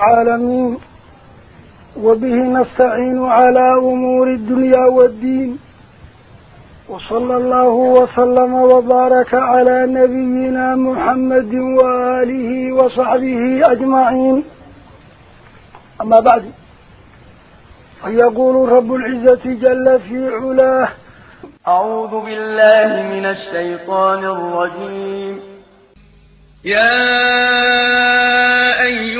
العالمين. وبه نستعين على أمور الدنيا والدين. وصلى الله وسلم وبارك على نبينا محمد وآله وصحبه أجمعين. أما بعد فيقول رب العزة جل في علاه أعوذ بالله من الشيطان الرجيم. يا أيها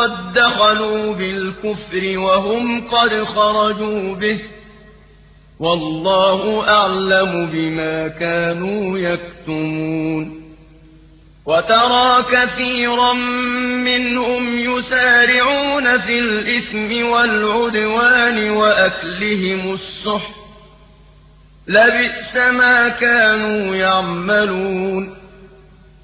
وقد دخلوا بالكفر وهم قد خرجوا به والله أعلم بما كانوا يكتمون وترى كثيرا منهم يسارعون في الإثم والعدوان وأكلهم السحر لبئس ما كانوا يعملون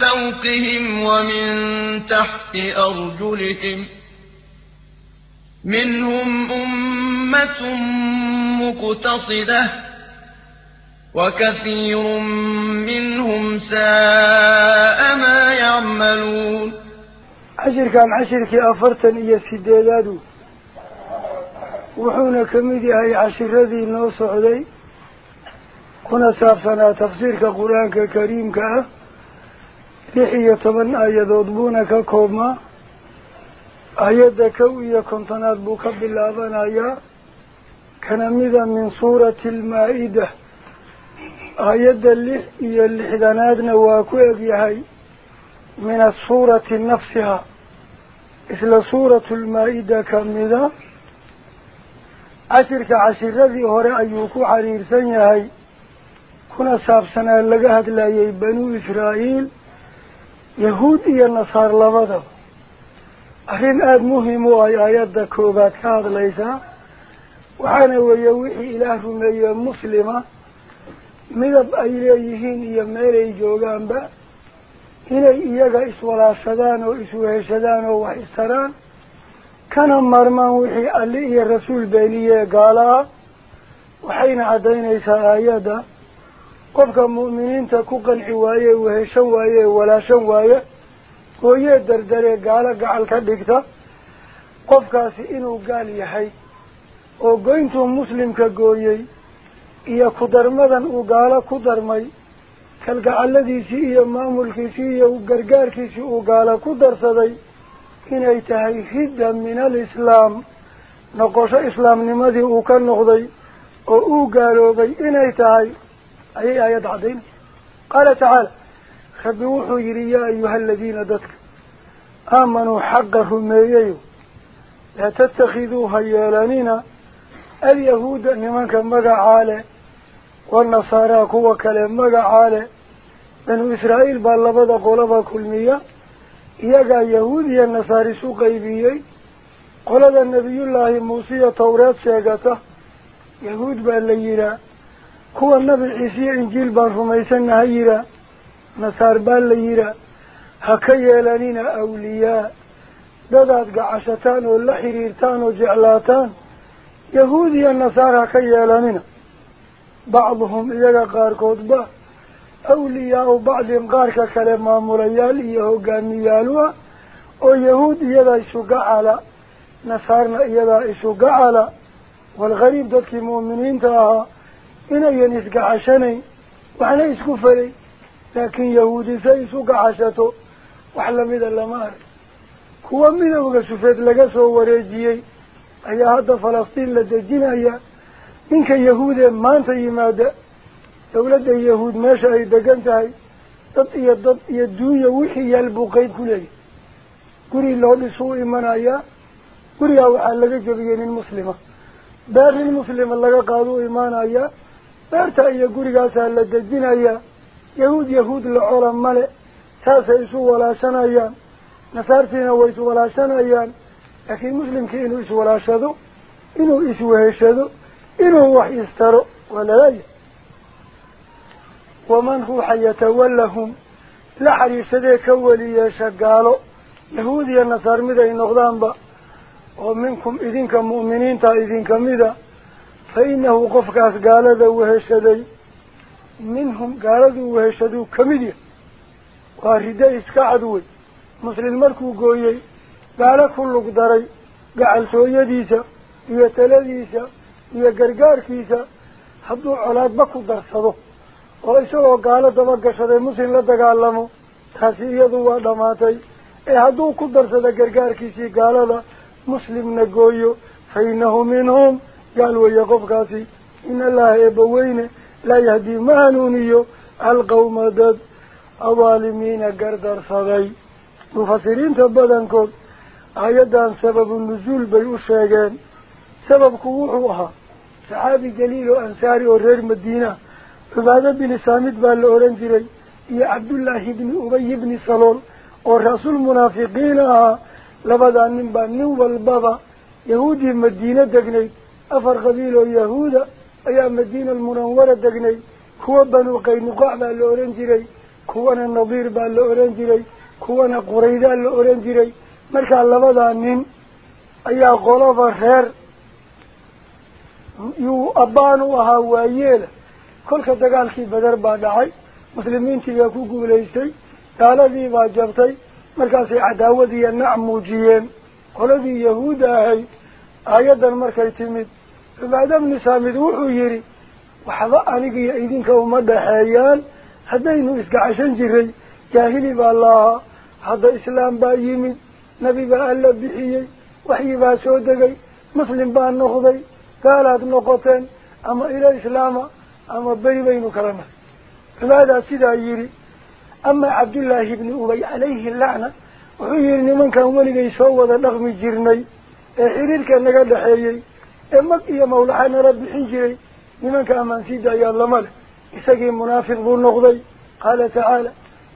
فوقهم ومن تحت أرجلهم منهم أمة مقتصدة وكثير منهم ساء ما يعملون عشر كان عشر كي أفرتن إيا سيدادادو وحونا كميدي هاي عشر ذي نوص علي كنا سابسنا تفسير كقرآن كريم كأه لحية طبعا آيات أضبونا كوما. آيات كوية كنتنات بوك باللابان آيات كان مذا من سورة المائدة. آيات اللحية اللحدانات نواكو أبيهاي من السورة نفسها. إسلا سورة المائدة كمذا عشر كعشر ذي هراء أيوكو حرير سنيهاي كنا سابسنا لقهد لا يبنو إسرائيل. Labadaba arrin aada muhim u ay aayadda koobaad ka hadlaysaa waxaana weeye wixii ilaah rumeeye muslima midab ay leeyihiin iyo meelay joogaanba inay iyaga iswalaashadaan oo isweheshadaan oo wax istaraan kana marmaan wixii alli iyo rasuul beeniyee gaala ah waxayna caddaynaysaa aayadda waaye weheshan waaye walaashan waaye gooyee dardaree gaalo gacal ka dhigta qofkaasi inuu gaal yahay oo goyntuu muslimka gooyey iyo ku darmadan uu gaalo ku darmay kalgacaladiisii iyo maamulkiisii iyo gargaarkiisii uu gaalo ku darsaday inay tahay ridda min alislaam noqosho islaamnimadii uu ka noqday oo uu gaaloobay inay tahay أي آيات عدين قال تعالى وحي يا أيها الذين دتك آمنوا حقهم مييو لا تتخذوها يالانين. اليهود نمانك عالي والنصارى كوا كلام عالي. بنو إسرائيل باللبدا قولبا كل مية يقع يهودي النصاري سوقيبيي قولد النبي الله موسى توراة شاقته يهود بالليلة yihaa ha ka yeelanina awliyaa dadaad gacashataan oo la xiriirtaan oo jeclaataan yahuud iyo nasaar ha ka yeelanina bacduhum iyaga qaarkoodba awliyaau bacdin qaarka kale maamulayaal iyo hogaamiyaalu ah oo yahuud iyadaa isu gacala nasaarna iyadaa isu gacala walgariib dadkii mu'miniinta ahaa wax lamida lama arag kuwa midowga sufeed laga soo wareejiyey ayaa hadda falastiin la dejinaya ninka yahuud ee maanta yimaada dawladda yahuud meesha ay degan tahay dad iyo dad iyo duunya wixii yaal buu qeyb ku leeyahy guri loo dhisuu imanayaa gurigaa waxaa laga jebiyey nin muslima beer nin muslima laga qaaduu imaanayaa beerta iyo gurigaasaa la dejinayaa yahuud yahuud la cola male saasay isu walaashanayaan nasaartiina way iswalaashanayaan laakiin muslimkii inuu iswalaashado inuu isweheshado inuu wax istaro waa lalaaya waman ruuxa yatawallahum la xariirsadee ka weli yeesha gaalo yahuud iyo nasaar mid ay noqdaanba oo minkum idinka mu'miniinta idinka qofkaas gaalada weheshaday minhum gaaladuu weheshaduu kamid yahay waa riddo iska cad wey muslim markuu gooyey gaalo ku lug daray gacaltooyadiisa iyo taladiisa iyo gargaarkiisa hadduu colaadba ku darsado oo isagoo gaalo daba gashaday muslim la dagaalamo taasi iyadu waa dhamaatay ee hadduu ku darsado gargaarkiisii gaalada muslimna gooyo fa innahu minhum ma hanuuniyo alqawma dad adaalimiina gardarsaday mufasiriinta badankood aayaddan sababu nuzuul bay u sheegeen sababku wuxuu ahaa saxaabi jaliil oo ansaari oo reer madiina cubaado bini saamid baa la odhan jiray iyo cabdullaahi ibni ubay ibni salool oo ra-sul munaafiqiin ahaa labadaa nin baa nin walbaba yahuuddii madiine degnayd kuwa banu qaynuqaac baa la odhan jiray kuwana nadiir baa la odhan jiray kuwana quraydaa la odhan jiray markaa labadaa nin ayaa qolaba reer yuu abbaan u ahaa waayeela kolka dagaalkii beder baa dhacay muslimiintii baa ku guulaystay gaaladii baa jabtay markaasay cadaawadiiyo nac muujiyeen qoladii yahuudda ahayd aayaddan markay timid yidhi waxba anigiyo idinka uma dhexeeyaan haddaynu isgacashan jiray jaahili baa laahaa hadda islaam baa yimid nebi baa alla bixiyey waxyi baa soo degay muslim baa noqday gaalaad noqoteen ama ila islaama ama beri baynu kala nahay cubaadaa sidaa yidhi ama cabdullaahi ibni ubay calayhi lacna wuxuu yihi nimankan weligay soo wada dhaqmi jirnay ee xiriirka naga dhexeeyey أمك يا مولانا رب حنجري. لمن كان من سيدا يا الله مال إسقي منافق ذو النغضي قال تعالى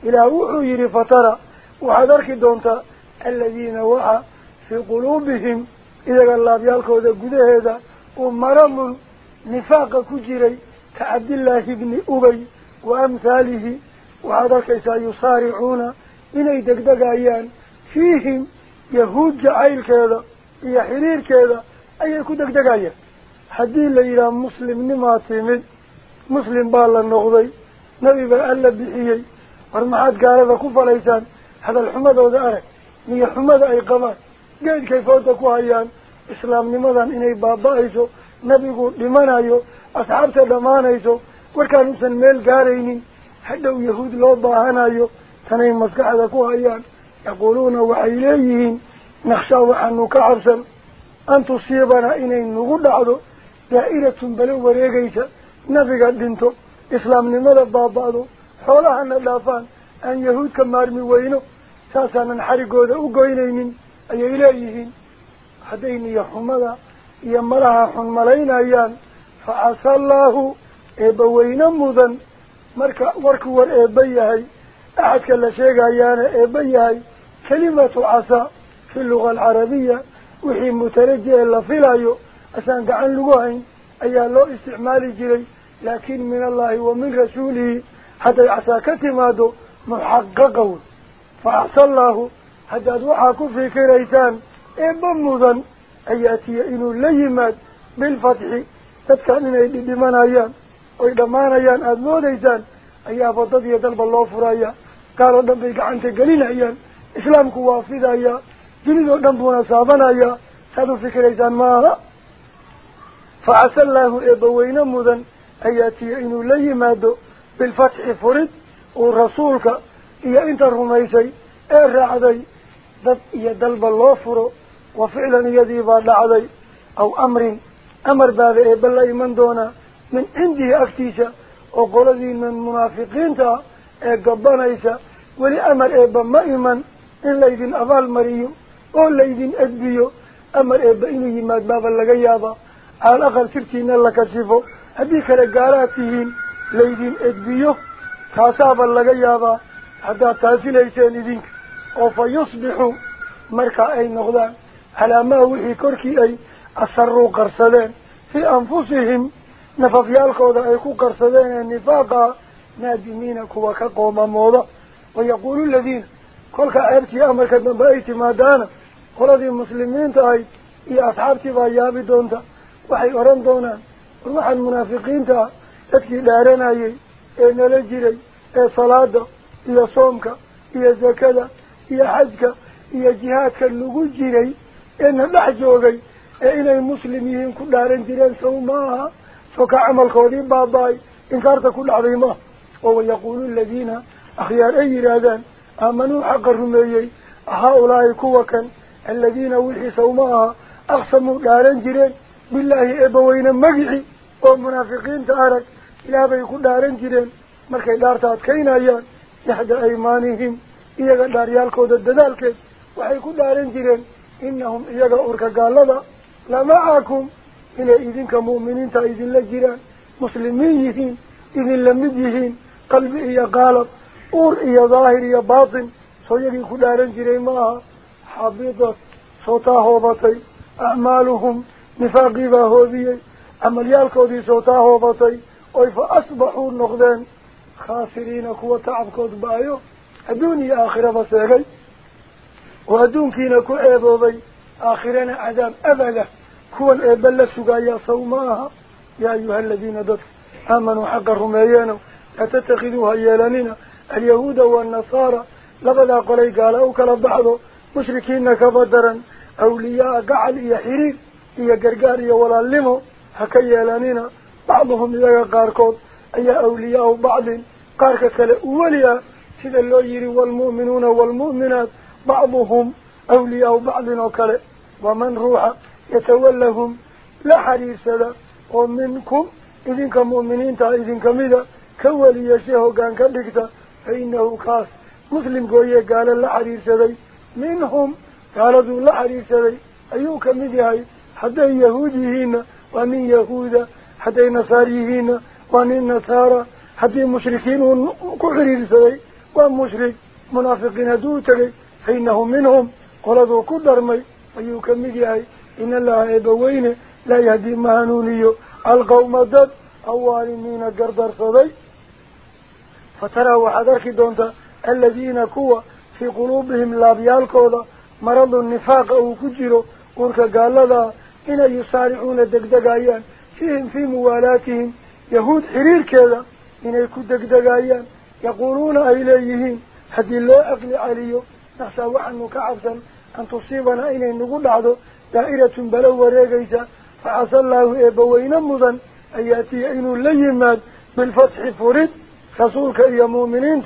إلى وحير فترى وعذرك دونت الذين وعى في قلوبهم. إذا قال الله بيالك هذا قد هذا. ومرم نفاق كجري. كعبد الله بن أبي وأمثاله. وعذرك سيصارعون إني دقدق أيان فيهم يهود جعيل كذا. يحرير كذا. Ayay ku degdegayaan haddii la yidhaha muslimnimaa timid muslim baa la noqday nebi baa alla bixiyey war maxaad gaalada ku falaysaan hadal xumadooda arag niyo xumada ay qabaan geedkay fooda ku hayaan islaamnimadan inay baaba-ayso nebigu dhimanayo asxaabta dhammaanayso warkaanuusan meel gaaraynin hadhow yahuud loo baahanayo tanay maskaxda ku hayaan yaquuluuna waxay leeyihiin nakhshaa waxaanu ka cabsan nagu dhacdo daa'iratun balo wareegaysa nabiga dhinto islaamnimada baaba-do xoolahana dhaafaan aan yahuud ka maarmi weyno saasaanan xarigooda u goynaynin ayay leeyihiin hadday niyo xumada iyo malaha xun malaynayaan fa casa allaahu eebbaweyne mudan marka warku war eebba yahay axadka la sheegayaana eebba yahay kelimatu casa fi luga alcarabiya asaan gacan lagu hayn ayaa loo isticmaali jiray laakin min allahi wa min rasuulihi hadday casaa ka timaado محققه فأحسى الله حداد وحاكو في كريسان إبا مضن أن يأتي إنو ليمات بالفتح الله جنيدو دنبونا سابنا أيان هذا فكر إيسان ماها. فعسى الله إبوين مدن أن يأتي إنو ليماد بالفتح فرد ورسولك إيا إنت الرميسي إرعدي ضد إيا دلب الله فرو وفعلا يذيب لعدي أو أمر أمر باب إبلا إيمان دونا. من عنده أكتيسة. من إيقبان إيسا ولي أمر إبا ما إنو يماد بابا لغيابا على الأقل سرتين الله كشفو هذيك رجالاتهم ليدين أدبيو كاسابا لغيابا حتى تاسي ليسان إذنك. أو فيصبحوا مركا أي نغضان على ما وحي كركي أي أسروا قرصدين. في أنفسهم. نففيالكودا أي كو قرصدين. النفاقا نادمين كوا قلدي المسلمين تاي إي أصحابتي بايابي دونتا وحي أران دونا روح المنافقين تا تكي دارنا أي إي نلجري إي صلاة إي صومك إي زكاة إي حجك إي جهادك اللغو جري إي نلحجوغي إي المسلمين كل دارن جرين سوماها فكا عمل قولي باباي إنكارت كل عظيمة وهو يقول الذين أخيار أي رادان آمنوا حق الرميي هؤلاء كوكا الذين وحي سوماها أقسموا دارن جرين بالله إبوين مقعي ومنافقين تارك. إلا بيكون دارن جرين مركي دارتات كين أيان يحد أيمانهم. إيجا داريالكو ددالك وحيكون دارن جرين إنهم إيجا أوركا قال لذا لمعاكم إلى إذنك مؤمنين تأذن لجران مسلمين إذن لمديهين قلبي إيا قالب. أور إيا ظاهر إيا باطن. سويقي كدارن جرين معها. صوتها هوبتي أعمالهم نفاقبا هوبيي عمليالك ودي صوتها هوبتي أي فأصبحوا النقدين خاسرين كوة عبك بايو هدوني آخرة بساقي وهدون كينا كو إيبوبي آخرين عذاب أبدا كوة إيبالة سقايا صوماها يا أيها الذين دف آمنوا حق الرميان أتتخذوا هيالنين اليهود والنصارى لقد أقلي قالوا أوكال بعض مشركين كبدرا أولياء قعل يحيري إيا قرقاري ولا اللمو هكي يلانينا بعضهم يا قاركوت أي أولياء بعض. قارك سلأوليا سيد الله يري والمؤمنون والمؤمنات بعضهم أولياء بعض وكلا. ومن روح يتولهم لا حريص هذا ومنكم إذن كمؤمنين تا إذن كميدا كوليا شيهو قان كالكتا فإنه خاص. مسلم قوية قال لا حريص هذا منهم قالوا لا عريسة أيو كمدهاي حتى يهوديهين ومن يهودا حتى نصاريهين ومن نصارى حتى مشركين كعريسة ومشرك منافقين دوتلي حينهم منهم. قالوا قلدوا كدرمي أيو كمدهاي إن الله يبوين لا يهدي مهنوني القوم الدد أوالمين قردر صدي. فترى وحذرك دونتا الذين كوا في قلوبهم لا بيالكوذا maradu nifaaqa uu ku jiro uurka gaaladaa inay yusaaricuuna degdegayaan فيهم في موالاتهم يهود حرير كذا إن يكون دقدقايان يقولون إليهم هدي الله أقل عليه نخشى وحن كعبسا أن تصيبنا إليه نقول عدو دائرة بلو وريقيسا فعسى الله إبوين مضا أن يأتي إنو الليمات بالفتح فرد رسولك إيا مؤمنين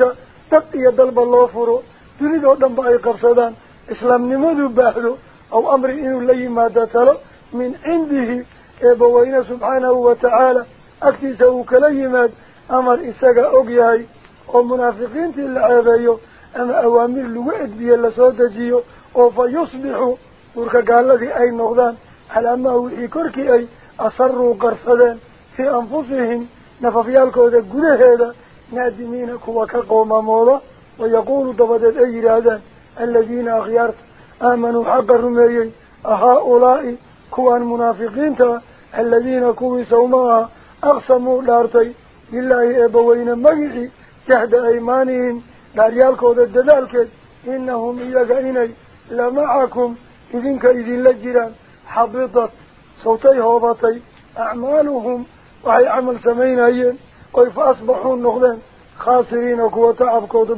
تبقي دلب الله فرو تريد أدن بأي قبصدان إسلام نموذ بحره أو أمر إنه لي ما دتر من عنده إبوينا سبحانه وتعالى. أكثر سو كلمات أمر إسجا أجيء ومنافقين منافقين العبايو أما أوامر الوعد بي الله صادجيو أو فيصبحوا ورك قال لك أي نغذان على ما هو إكرك أي. أصروا قرصدان في أنفسهم. نففيالك هذا قده هذا. نادمينك وكقوم مولا. ويقول دفدت أي رادان. الذين أغيرت آمنوا حق الرميين. أهؤلاء كوان منافقين الذين كوي سومها أقسموا لارتي لله أبوين مجحي تحت أيمانهم. لاريالكو ذا الدلالك إنهم إذا قائني لمعكم. إذنك إذن لجران حبطت. صوتي هوبطي. أعمالهم. وهي عمل سمين أيين. وإذا أصبحوا خاسرين وكوة عبكو ذا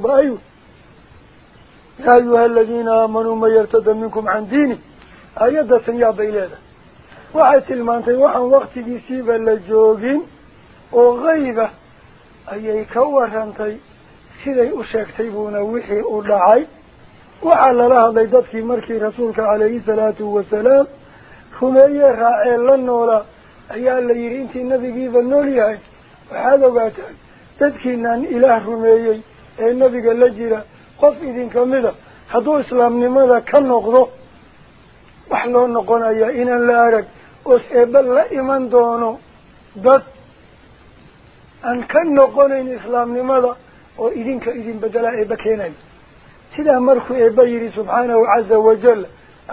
diini aayadatan yaa bay leedahay waxay tilmaantay waxaan waktigiisiiba la joogin oo hayba ayay ka warantay siday u sheegtay buuna wixii u dhacay waxaa lala hadlay dadkii markii rasuulka calayhi salaatu wasalaam rumeeyee raacee la noolaa ayaa la yidhi intii nabigiiba nool yahay waxaad ogaataan dadkiinaan ilaah rumeeyey ee nabiga la jira noqdo wax loo noqonayaa inaan la arag oos eebba la iman doono dad aan ka noqonayn islaamnimada oo idinka idin bedelaa eebba keenayo sidaa markuu eebba yidhi subxaanahu caza wajal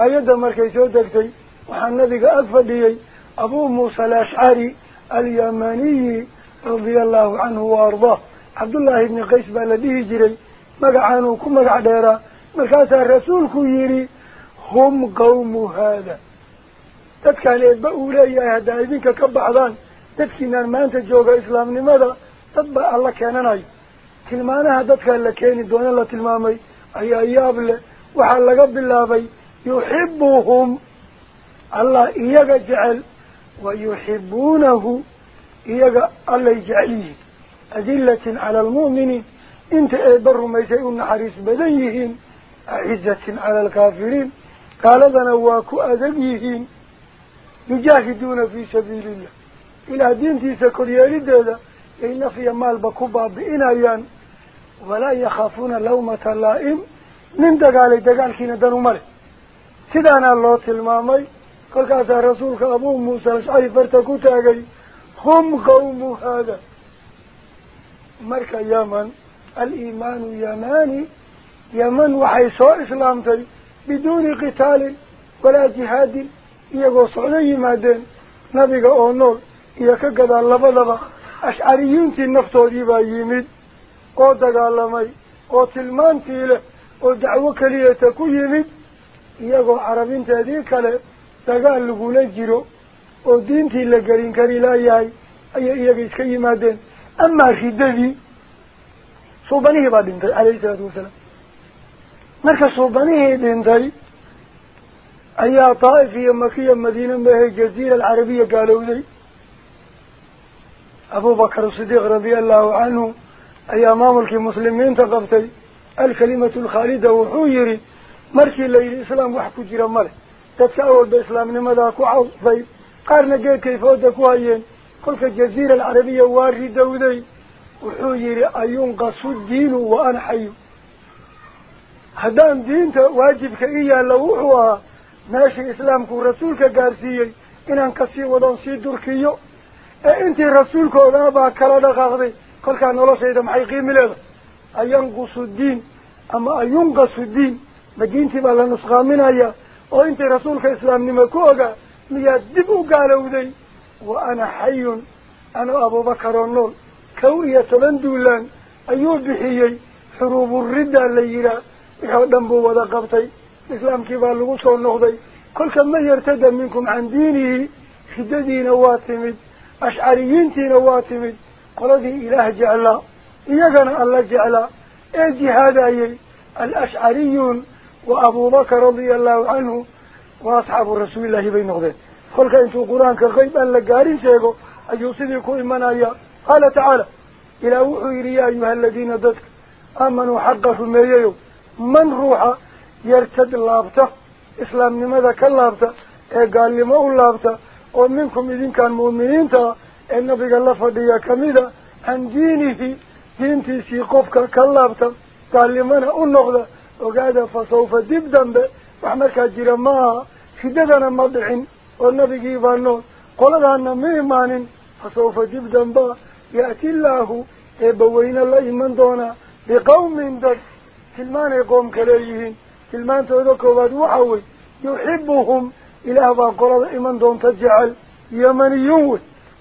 aayadda markay soo degtay waxaa nabiga ag fadhiyey abuu muusa alashcari alyamaniyi radia allahu canhu wa ardaah cabdullaahi ibni qays baa la dhihi jiray مقعانو كم مقع ديرا. مقاسا الرسول كييري هم قوم هذا. تدك عن إذ إيه بأولي يا دائبين كبعضان تدك إنان ما أنت جوغا إسلام لماذا؟ تبع الله كان كانناي. تلمانا هدتك اللي كيني دون الله تلمامي. أي أياب اللي وحلق باللابي. يحبهم. الله إياك جعل ويحبونه إياك الله يجعليه. أذلة على المؤمنين. Inta eebba rumaysay u naxariis badan yihiin acizatin cala alkaafiriin gaaladana waa ku adag yihiin yujaahiduuna fii sabiili illah ilaah diintiisa koryeelideeda ay nafya maalba ku baabi'inayaan walaa yakhaafuuna lawmata laa'im nin dagaalay dagaalkiina dan uma leh sidaanaa loo tilmaamay kolkaasaa rasuulka abuu muusa alashcari farta ku taagay hum qawmu haada marka yaman aliimaanu yamani yaman waxay soo islaamtay biduuni qitaalin walaa jihaadin iyagoo socdo yimaadeen nabiga oo nool iyo ka gadaal labadaba ashcariyiintii naftoodii baa yimid oo dagaalamay oo tilmaantii leh oo dacwo keliyata ku yimid iyagoo carabinteedii kale dagaal lagula jiro oo diintii la gelin kari laayahay ayay iyaga iska yimaadeen amaa riddadii صوبانيه با دينتي عليه الصلاة والسلام. مركز صوبانيه دينتي أي طائفية مكية مدينة ما هي الجزيرة العربية قالوا لي. أبو بكر الصديق رضي الله عنه أي مملك المسلمين تقفتي الكلمة الخالدة وحويري مركي اللي الإسلام وحكو جيرا ملك تتساول بإسلام لماذا كعوض طيب قارنا قيل كيف أدكوا أيين كل الجزيرة العربية واردة دودي ana xayu haddaan diinta waajibka i yaalla wuxuu ahaa meeshii islaamku rasuulka gaarsiiyey inaan kasii wadoon sii durkiyo ee intii rasuulkoodaabaa kala dhaqaaqday kolkaa noloshayda maxay qiimi leedahay ayanqusu diin ama ayunqasu diin ma diintii baa la nusqaaminayaa oo intii rasuulka islaamnimo ku ogaa miyaad dib u gaalowday wa ana xayun anoo abubakar oo nool kow iyo toban duulaan ayuu bixiyey xuruuburiddaa la yihaa wixii oo dhan buu wada qabtay islaamkii baa lagu soo noqday kolka ma yartada minkum can diinihi riddadiina waa timid ashcariyiintiina waa timid qoladii ilaah jeclaa iyagana alla jeclaa ee jihaadayey alashcariyuun wa abubakar radia allahu canhu wa asxaabu rasuulillaahi bay noqdeen kolka intuu qur-aanka qeyb aan قال تعالى إلى وحير يا أيها الذين ذاتك أمنوا حقا في المريو من روح يرتد اللابتا إسلام لماذا كان لابتا إيه قال لما هو لابتا ومنكم إذن كان مؤمنين تا إيه النبي قال الله فضي يا كميدا عن دينه دينتي سيقفك كاللابتا قال لمن هو النغضة وقال فسوف دبدن به وحمرك جير ما شددنا مضعين والنبي قيبانون قولنا أنه ميمان فسوف دبدن به يأتي الله يبوين الله من دونا بقوم من دك تلمان يقوم كليهن تلمان تودك وادوحوه يحبهم. إلى أبا قرض إمن دون تجعل. يمنيون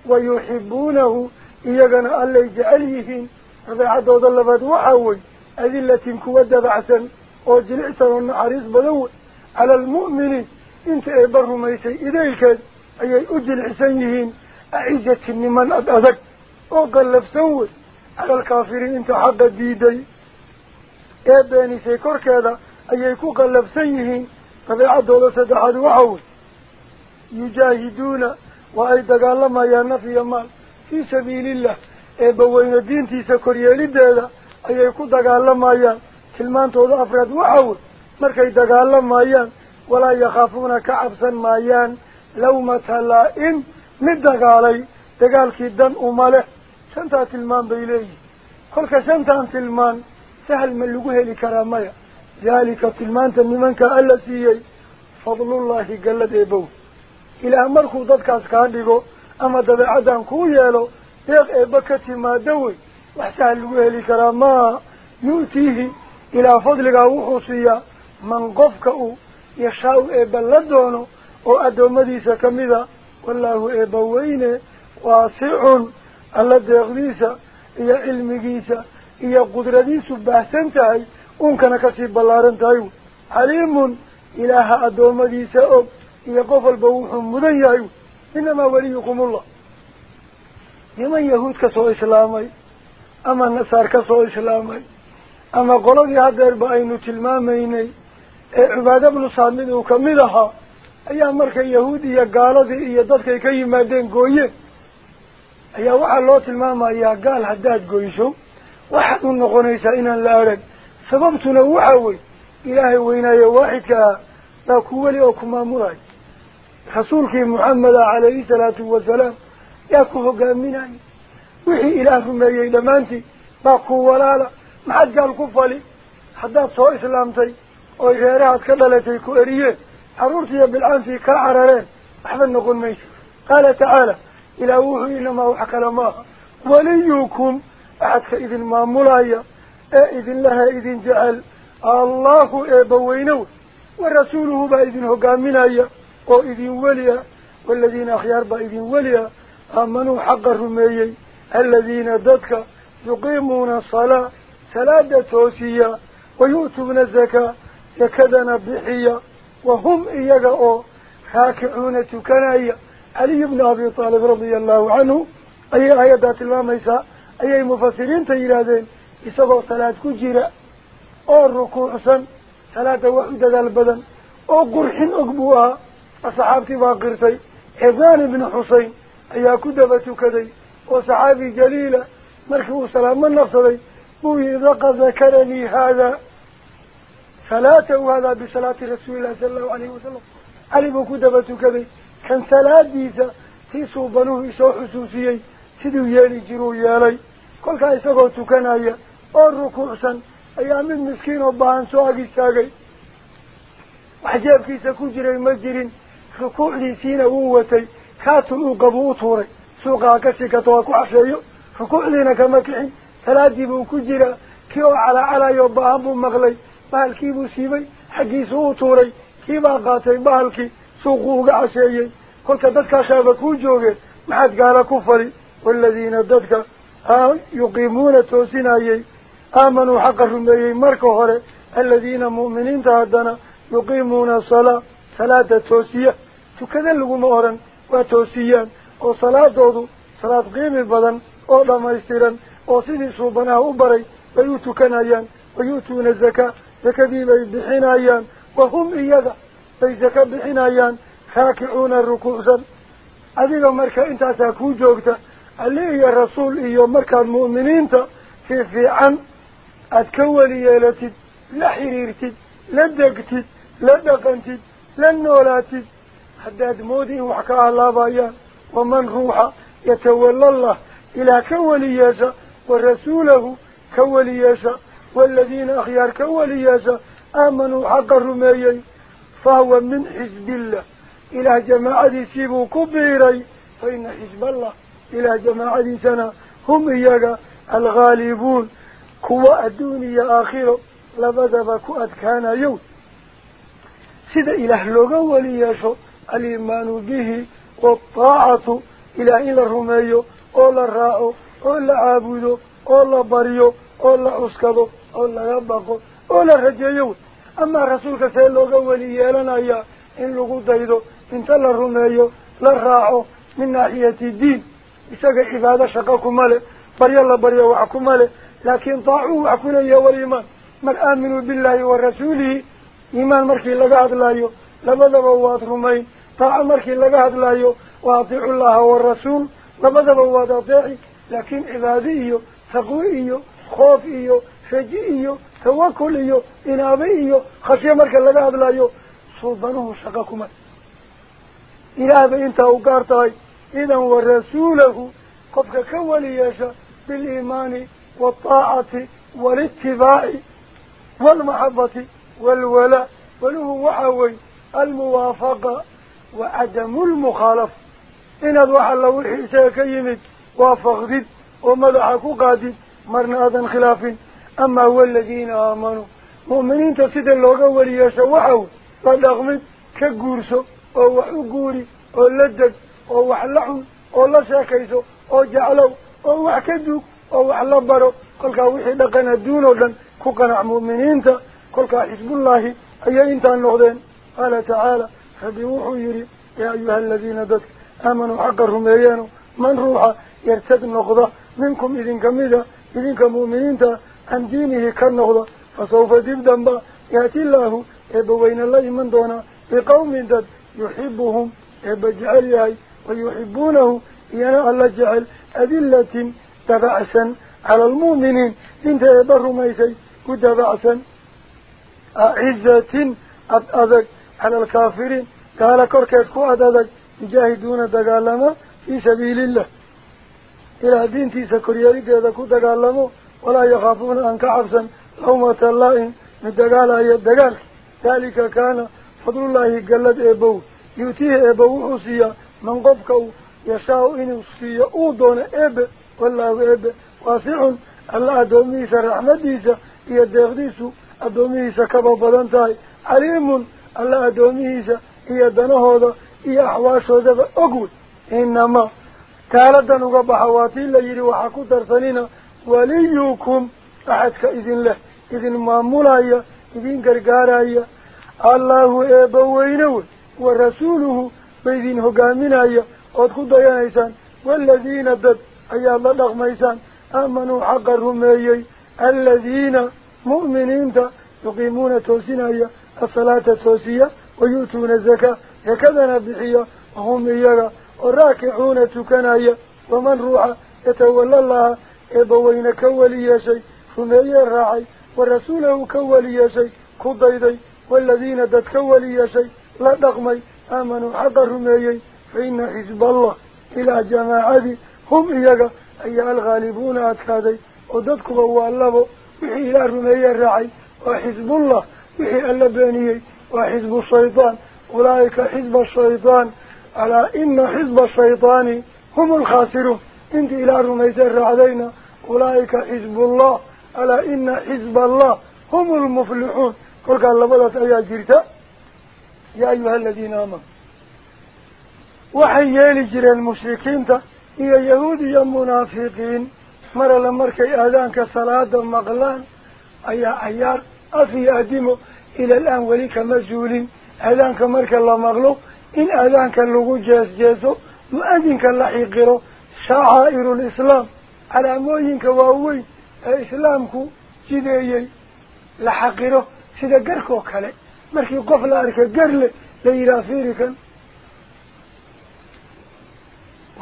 ويحبونه. إلى اللي جعليهن هذا عدود الله بادوحوه أذلة كودة بعسا وجلعسر عريس بلو على المؤمنين. إنت ايبرهم إيسي إليك أي أجل أجلعسنهن أعزة من أدك jilicsan yihiin acizatin niman ad adag oo qallafsan wey cala alkaafiriin inta xaqa diiday ee beenisay korkeeda ayay ku qallafsan yihiin dabeecaddooda saddexaad waxa wey yujaahiduuna waa ay dagaalamayaan naf iyo maal fii sabiilillah eebbaweyne diintiisa koryeelideeda ayay ku dagaalamayaan tilmaantooda afraad waxa wey markay dagaalamayaan walaa yakhaafuuna ka cabsan maayaan lawmata laa-in mid dagaalay dagaalkii dan uma leh maya daalika tilmaanta nimanka alla siiyey fadlullaahi gallad eebow ilaah markuu dadkaas kaa dhigo ama dabeecaddan kuu yeelo deeq eebba ka timaado wey wax sahal lagu heli karaa maa yu'tiihi ilaa fadligaa wuxuu siiyaa man qofka uu yashaa-u eebba la doono oo addoommadiisa ka mida wallaahu eebba weyne waasicun ballaaran tahay wey xaliimun ilaaha addoommadiisa og iyo qof walba wuxuu mudan yahay inamaa weliyukumullah niman yahuud ka soo islaamay ama nasaar ka soo islaamay ama qoladii hadeerba aynu tilmaamaynay ee cibaado bnu saamid uu kamid ahaa ayaa markay yahuud iyo gaaladii iyo dadkay ka yimaadeen gooyeen أي واحد لوت الماما قال حداد قويشو واحد من غنيسا إن الأرد سببتنا نوحوي إلهي وين يا واحد لا كولي أو كما مراد رسولك محمد عليه الصلاة والسلام يا كفوك أميناني وحي إله ما يجيد مانتي ما قوة لا لا ما حد قال كفالي لي حداد صوى إسلامتي أو إغيرات كدلتي كؤرية حرورتي بالعنسي كالعرارين أحبا نقول ميسي قال تعالى إلى وحي إنما وحك لما. وليكم أحدك إذن ما ملايا. إيه إذن لها إذن جعل الله إبوينه. ورسوله بإذن هقامنا وإذن وليا. والذين أخيار بإذن وليا. أمنوا حق الرمي الذين ددك يقيمون الصلاة. صلاة توسية ويؤتون الزكاة. يكذن بحية وهم إيقعوا هاكعون تكنايا. علي بن أبي طالب رضي الله عنه أي آية ذات الماميسة أي مفسرين تيرادين إسابة صلاة كجيرة أو الركوع سن صلاة واحدة ذا البدن أو قرح أقبوها أصحاب باقرتي إذان بن حسين أي كدبة كذي وصحابي جليلة مركبه السلام من نفسي وإذا قد ذكرني هذا. صلاة وهذا بصلاة رسول الله صلى الله عليه وسلم. علي بكدبة كذي haada salaatahu haadaa bisalaati rasuulillahi sala allahu alayhi wasalam cali buu ku daba tukaday kan salaadiisa tiisuu banuhu isoo xusuusiyey siduu yeeli jiruu yeelay kolkaa isagoo tukanaya oo rukuucsan ayaa mid miskiin oo baahan soo ag istaagay wax jeebkiisa ku jiray ma jirin rukuucdiisiina wuu watay kaatun uu qabu u tuuray suuqa ha سوقوغا عشيه قولك دادكا خيبكو جوغي محاد قال كفري. والذين دادكا يقيمون توسين آيي. آمنوا حق رميي مركو هره الذين مؤمنين تهدنا. يقيمون صلاة صلاة توسية. تكذل لغو مهران وتوسية. وصلاة دودو صلاة قيم البدن. أعلم استيران وصيني صوبناه باري ويوتو كنايان. ويوتو نزكا. ذكبيب بحنايان وهم إيادا فيسك بحنايان خاكعون الركوزا أذيك مركا انت تاكو جوكتا اللي هي الرسول ايو مركا المؤمنين تا في في عن اتكولي يلتد لا حريرتد لا دقتد لا دقنتد لا نولاتد حداد مودي وحكاها الله بايا ومن روحا يتولى الله إلى كولي يسا ورسوله كولي يسا والذين أخيار كولي يسا آمنوا حق الرميين fahuwa min xisbillah ilaah jamaacadiisiibuu ku biiray fa ina xisballah ilaah jamaacadiisana hum iyaga alghaalibuun kuwa adduun iyo aakhiro labadaba ku adkaanayo sida ilaah looga weli yeesho aliimaanu bihi waataacatu ilaah in la rumeeyo oo la raaco oo la caabudo oo la baryo oo la cuskado أما رسول رسولك سيلوغ ولي يلنايا إن لغو دايدو إن تلا الرميو للراعو من ناحية الدين. إساق إفادة شقاكم مالي بري الله بري وعكم مالي. لكن طاعوه أكون أيها والإيمان من آمنوا بالله ورسوله إيمان مركي لقاعد لايو لماذا بواد رمي طاع مركي لقاعد لايو واطيعوا الله والرسول. لماذا بواد أطيعي. لكن إفادي إيو ثقوي إيو توكل يو إنابي يو خشية مركا لقاد لا يو. سلطانه شقكما. إلهي انت أقارتاي إذا هو رسوله قفك كولياشا بالإيمان والطاعة والاتباع والمحبة والولاء. وله وحوي الموافقة وعدم المخالف. إن الوحى لو الحساكي يمد وافق ذد وملحك مرنا مرنادا خلافين. أما هو الذين آمنوا مؤمنين تصد اللغة ورياشة وحاو فالأغمد كالقورسو أو وحقوري أو لدد أو وحلحون أو لساكيسو أو جعلو أو وحكدوك أو وحلبرو قلقا وحيدا قنا دونو دن كوكنا مؤمنين قلقا حسب الله أي انتان لغدين قال تعالى فبوحو يري يا أيها الذين دك آمنوا حقرهم أيانو. من روحا يرتد النقضة منكم إذن كميدا إذن كمؤمنين تا عن دينه كنهضة فسوف جبدًا با يأتي الله إبا وين الله من دونه بقوم ذات يحبهم إبا جعليه ويحبونه إينا الله جعل أذلة تبعسا على المؤمنين. إنت إبا رميسي كتبعسا أعزة أدأذك على الكافرين. قال كركتك أدأذك يجاهدون دقالنا في سبيل الله. إلى دين تيسا كريالي دقالنا mid dagaalaya dagaalka daalika kaana fadlullaahi gallad eebow yuutiihi eebba wuxuu siiyaa man qofka uu yashaa-u inuu siiyo uu doono eebe wallaahu eebe waasicun alla addoomihiisa raxmadiisa iyo deeqdiisu addoomihiisa kaba badan tahay caliimun alla addoomihiisa iyo danahooda iyo axwaashoodaba og wey inamaa taaladan uga baxa waa tii la yidhi waxaa ku darsanina وليكم. أحد كإذن له. إذن مامولايا إذن قرقارايا. الله إبوينه ورسوله. بإذن هقامنايا. يا ضيانيسان والذين دد أي الله لغميسان أمنوا حق الرميي. الذين مؤمنين يقيمون توسينايا الصلاة التوسية ويؤتون الزكاة. هكذا نبحية وهم يرى وراكعون تكنايا. ومن روح. يتولى الله. إبوين كولي يشي رمي الرعي ورسوله كولي يشي كضيدي والذين دت كولي يشي لا دقمي آمنوا حق الرمي فإن حزب الله إلى جماعة هم إيقا أي الغالبون أتكادي وددك هو الله وحي إلى رمي الرعي وحزب الله وحي اللبانيي وحزب الشيطان أولئك حزب الشيطان على إن حزب الشيطان هم الخاسرون. انت إلى رميسر علينا أولئك حزب الله ألا إن حزب الله هم المفلحون. قل قال لبضت ايا جرتا. يا أيها الذين امن وحيي لجر المشركين يا يهود يا منافقين. مر لمرك آذانك صلاة المغلان أيا ايار أفي أدمو. إلى الآن وليك مجهول آذانك مرك الله مغلوب. إن آذانك لو جاز جازو. ما اذنك لحيقرو markii qof la arka gar le la yidhaha fiirikan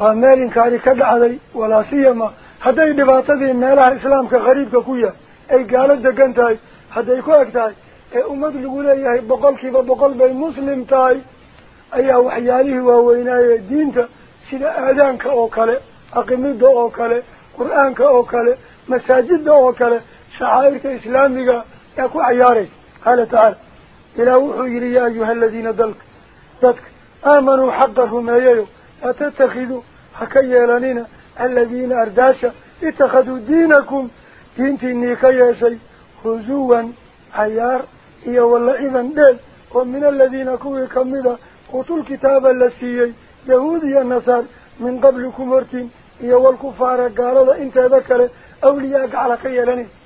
waa meel inkaari ka dhacday walaa siyama hadday dhibaatadii meelaha islaamka qariibka ku yahay ay gaalo degan tahay hadday ku eg tahay ee ummad lagu leeyahay boqolkiiba boqol bay muslim tahay ayaa waxyaalihii waaweynaaye diinta sida aadaanka oo kale أقمي دو أوكال قرآن كأوكال مساجد دو أوكال شعائر كإسلامي يكو عياري قال تعالى إلا وحو إلي يا أيها الذين دلك دلك آمنوا حقهم أيهو أتتخذوا حكي لنين الذين أرداشا اتخذوا دينكم دينتي نيكي شيء سي هزوا عيار يا والله إذن دل ومن الذين كوي كمدا قتوا الكتاب اللسيي يهودي النصار qablikum hortiin iyo walkufaara gaalada inteeda kale awliyaa gacala ka yeelanaysa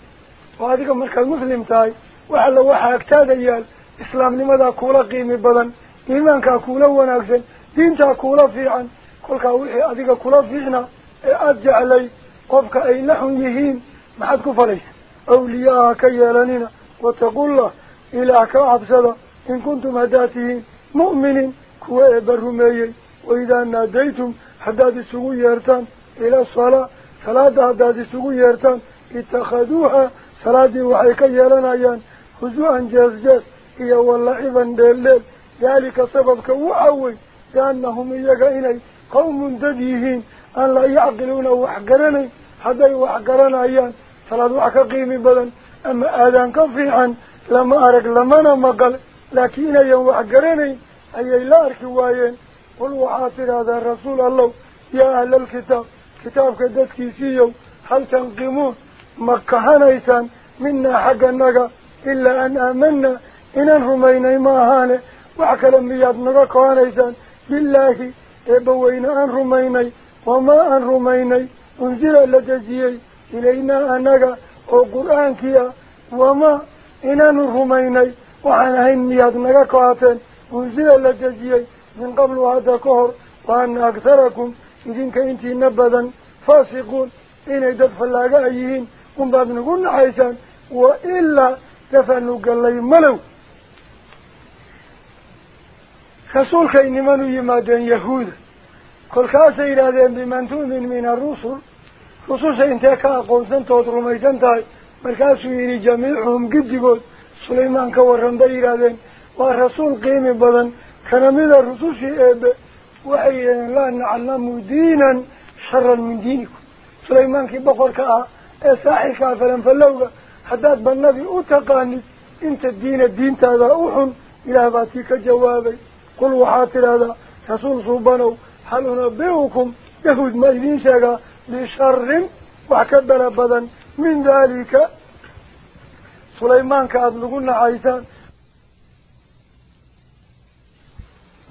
وهذه مركز مسلم تاي وحلا وحا اكتاديال إسلام لماذا كولا قيمي بدن؟ إيمانك كولا وناكسن دينتا كولا فيعا كل وحي أذيك كولا فيعنا أرجع لي قفك أي نحن يهين. ما حد كفريس أولياء كيالنين وتقول الله إلى كعبسدا إن كنتم هداتهم مؤمنين كوا برمي وإذا ناديتم حداد السوء يرتان إلى الصلاة صلاة حداد السوء يرتان اتخذوها صلاة وحيك يلنايان خذوها جاز جاز هي واللعبا دليل ذلك سبب كوعوي لأنهم يقعيني قوم دديهين أن لا يعقلون وحقرني حتى وحقرنا أيان صلاة وحكا قيمي بدن أما آذان كفيعا لما أرق لما نمقل لكن أيان وحقرني أي لا أركوايين قل وحاصر هذا الرسول الله. يا أهل الكتاب كتاب كدتكي سيو. هل تنقمون؟ مكهانيسان منا حق النقا. إلا أن آمنا. إن رمينا ما هانه وحكا لمياد نقا كهانيسان بالله إبوين أن رميني وما أن رميني أنزل لجزيي إلينا أنك وقرآن كيا. وما إنان رميني وحنهين مياد نقا كهاتين أنزل لجزيي من قبل هذا كهر وأن أكثركم إذن كنتي نبدا فاسقون. إن يدد فلاقا أيهين هم باب نقول حيسان وإلا دفنوا قال لي ملو رسولك إنمانو يمادين يهود. كل كاسا إلادين بمن تؤمن من الرسل. خصوصا انتكا قنسان توت رميسان تاي. مركاسو يري جميعهم قد يقول سليمان كورن دا إلادين والرسول قيم بدن كان من الرسول إيبه وحي لا نعلم دينا شرا من دينكم. سليمان كي بقر كأه ساحي كافلا فلوغا. حداد بالنبي أتقاني إنت الدين الدين تاذا أوحن إلى باتيك جوابي قل وحاطر هذا رسول صوبانو هل نبئكم يهود ما يدين شاقا بشر وحكبنا بدن. من ذلك سليمان كأدلقنا عيسان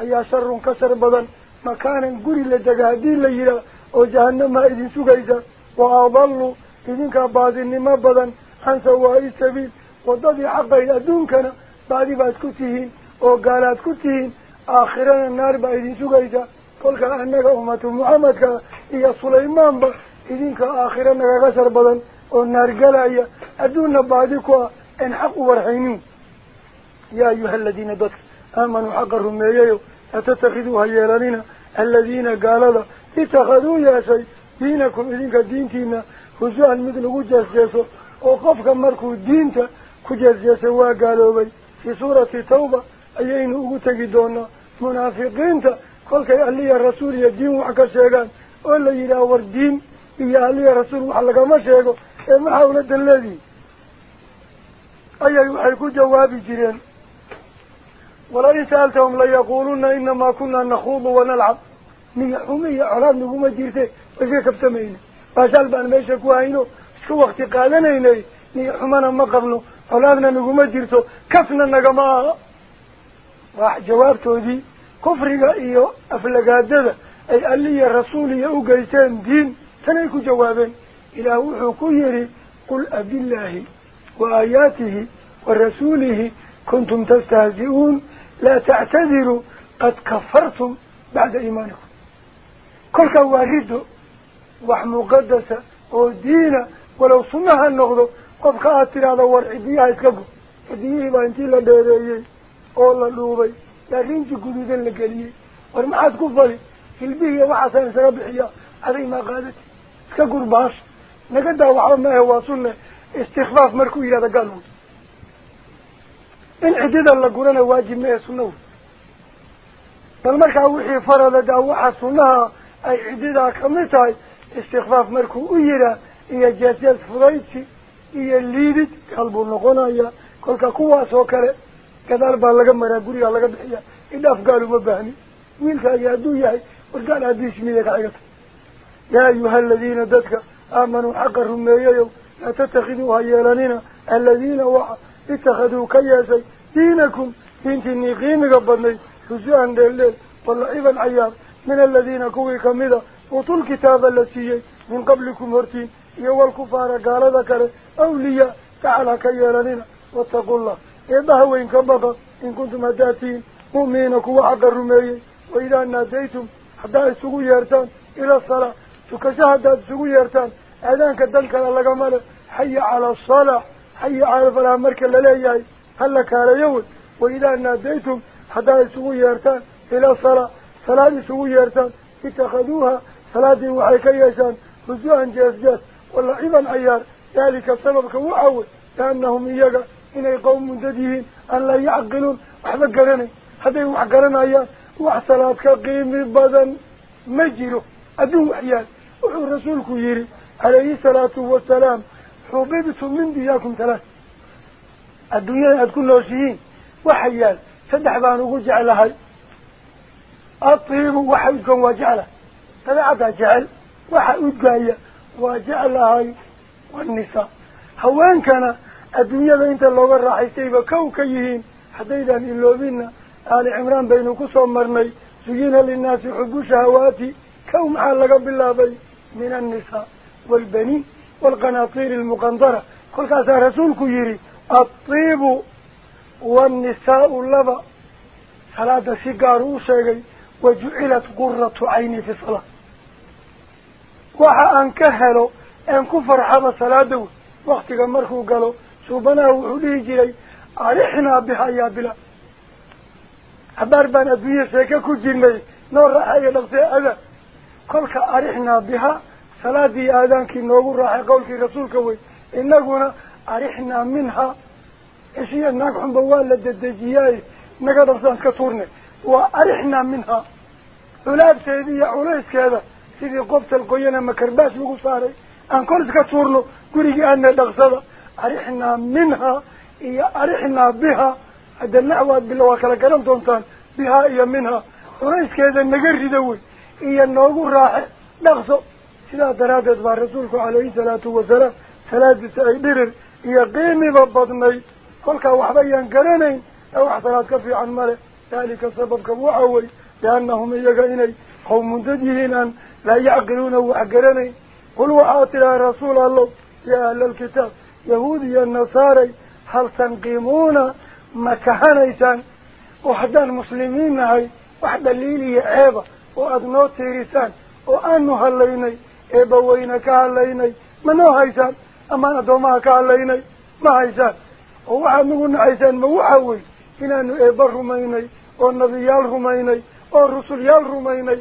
أي شر كسر بدن مكانا قري لدقادين ليلا وجهنم إذن سقيسا وأضلوا إذن كبعض النما بدن عن سواء السبيل وضدي حقا أدونكنا بعد بعد كتهين وقالات كتهين آخرنا النار بإذن سقيسا قلت أنك أمة محمد إيا سليمان با إذن كآخرنا كسر بدن والنار قلايا أدونا حق آمنوا حق الرمييو أتتخذوا هيالانين الذين قالوا اتخذوا يا شيء دينكم إذنك دينتنا خزوها مثل وجهز جيسو. وقفك مركو دينتا كجهز جيسو وقالوا بي. في سورة توبة أيين أغتقي دونا منافقين قولك أهلي الرسول يدين وحكا شيئا ولا يلاور دين. إيا أهلي الرسول وحلقا ما شيئا إما حولة الذي؟ أي يحيكو جوابي جيرين ولئن سألتهم ليقولون إنما كنا نخوض ونلعب. من حمية عراب نقوم جيرته وشي كبتمين فاشال بأن ميشا كواهينو شو وقت قادنا إلي من حمانا ما قبلو. عرابنا نقوم جيرته كفنا نقما راح جوابته دي كفرق إيو أفلقادة. أي قال لي رسولي أقيتان دين. تنيكو جوابين. إلى وحو يري قل أبي الله وآياته ورسوله كنتم تستهزئون. لا تعتذروا قد كفرتم بعد إيمانكم. كل كوارد وحمقدسة ودينة ولو صنها النغض قد كأتر على ورعبيها يتكبه فديه بانتي لديريي أولا لوبي. لكن جقودين لقليه ورمحات كفري في البيه وحسن سربحيا هذه ما قالت كقر باش. نقدر وحرمنا إن عدد الله قلنا واجب ما يسنوه بل مركا وحي فرد داوحة سنها أي عددها كمتاي استخفاف مركو أيرا إيا جاسيس فريتي إيا الليدت قلبو نقونا إيا gadaal baa laga maraa gurigaa laga bixiya idhaaf gaal uma baahni wiilkaagi hadduu yahay war gaal haddiis miya ka xigata yaa ayuha aladiina dadka aamanuu xaqa rumeeyayow laa tattakhiduu ha yeelanina aladiina waxa اتخذوا كياسي دينكم. دينتي النقيم قبضني حزوعا دليل واللعيبا عيار من الذين كوي كمدا وطول كتاب اللسيي من قبلكم هرتين. يو الكفار قال ذكر أولياء تعالى كيالنين واتقوا الله. إذا هو إن كبضا إن كنتم هداتين. مؤمنك وحق الرمي. وإذا ناديتم حدا السقو يرتان. إلى الصلاة. تكشهد السقو يرتان. أذانك الدلك للقمال حي على الصلاة. حي على فلان مرك اللي جاي هل لك على وإذا ناديتم حتى يسوي يرتان. إلى صلاة. صلاة يسوي يرتان. اتخذوها. صلاة وحيكيشان هزوها جاس جاس واللعبا عيار. ذلك السبب هو أول لأنهم إياقا إن قوم منددهين أن لا يعقلون. وحبا قراني حتى يوحقران عيار وحصلاة كقيم ببادا مجلو أدو عيار وحب رسولك يري عليه الصلاة والسلام. Wuxuu rasuulku yidhi calayhi salaatu wasalaam xubibtu min diyaakum talaat adduunyada aada ku nooshihiin waxa yaal saddex baan ugu jeclahay atiibu waxa udgoon waa jeclahay dabeecaddaa jecel waxa udgaaya waa jeclahay wannisaa haweenkana adduunyada inta looga raaxaystayba kow ka yihiin haddaydan iloobinna aali cimraan baynu salaada si gaaru u sheegay wa jucilat quratu cayni fi salaa waxa aan ka helo een ku farxaba salaada wey waktiga markuu galo suubanaha wuxuu dhihi jiray arixnaa biha yaa bila habaar baan adduunya sheeke ku jirnay noo raaxeeya dhaqsee ada kolka arixnaa biha raaxay qowlkii rasuulka wey inaguna arixnaa minha ishiya naag xunba waa la dedejiyaay naga dhaqsaan iska tuurne waa arixnaa minha culaabteeda iyo culayskeeda sidii qobtal qoyana makarbaas lagu saaray aan kor iska tuurno gurigii aana dhaqsada arixnaa minha iyo arixnaa biha hadda naxwaad bila waa kala garan doontaan bihaa iyo minha culayskeeda naga rida wey iyo noogu raaxe dhaqso سلاد رادد ورسولك عليه الصلاة والسلام. سلاد سعيدر يقيني ببضني كلك وحبيان قرنين أو حصلات كفي عن ملك ذلك سببك وحوي لأنهم يقيني قوم تجيهنا لا يعقلون وحقرني. قل وعاطل رسول الله. يا أهل الكتاب. يهودي النصاري هل تنقيمون مكهنيسا وحدا المسلمين هاي. وحدا الليلي يا عيبة. وأدنو تيريسان. وأنو هليني. إبا وين كالليني منو هايسان أما ندو ما كالليني ما هايسان وعنون عايسان ما وحاوي إنا نو إبا رميني ونبيال رميني ورسوليال رميني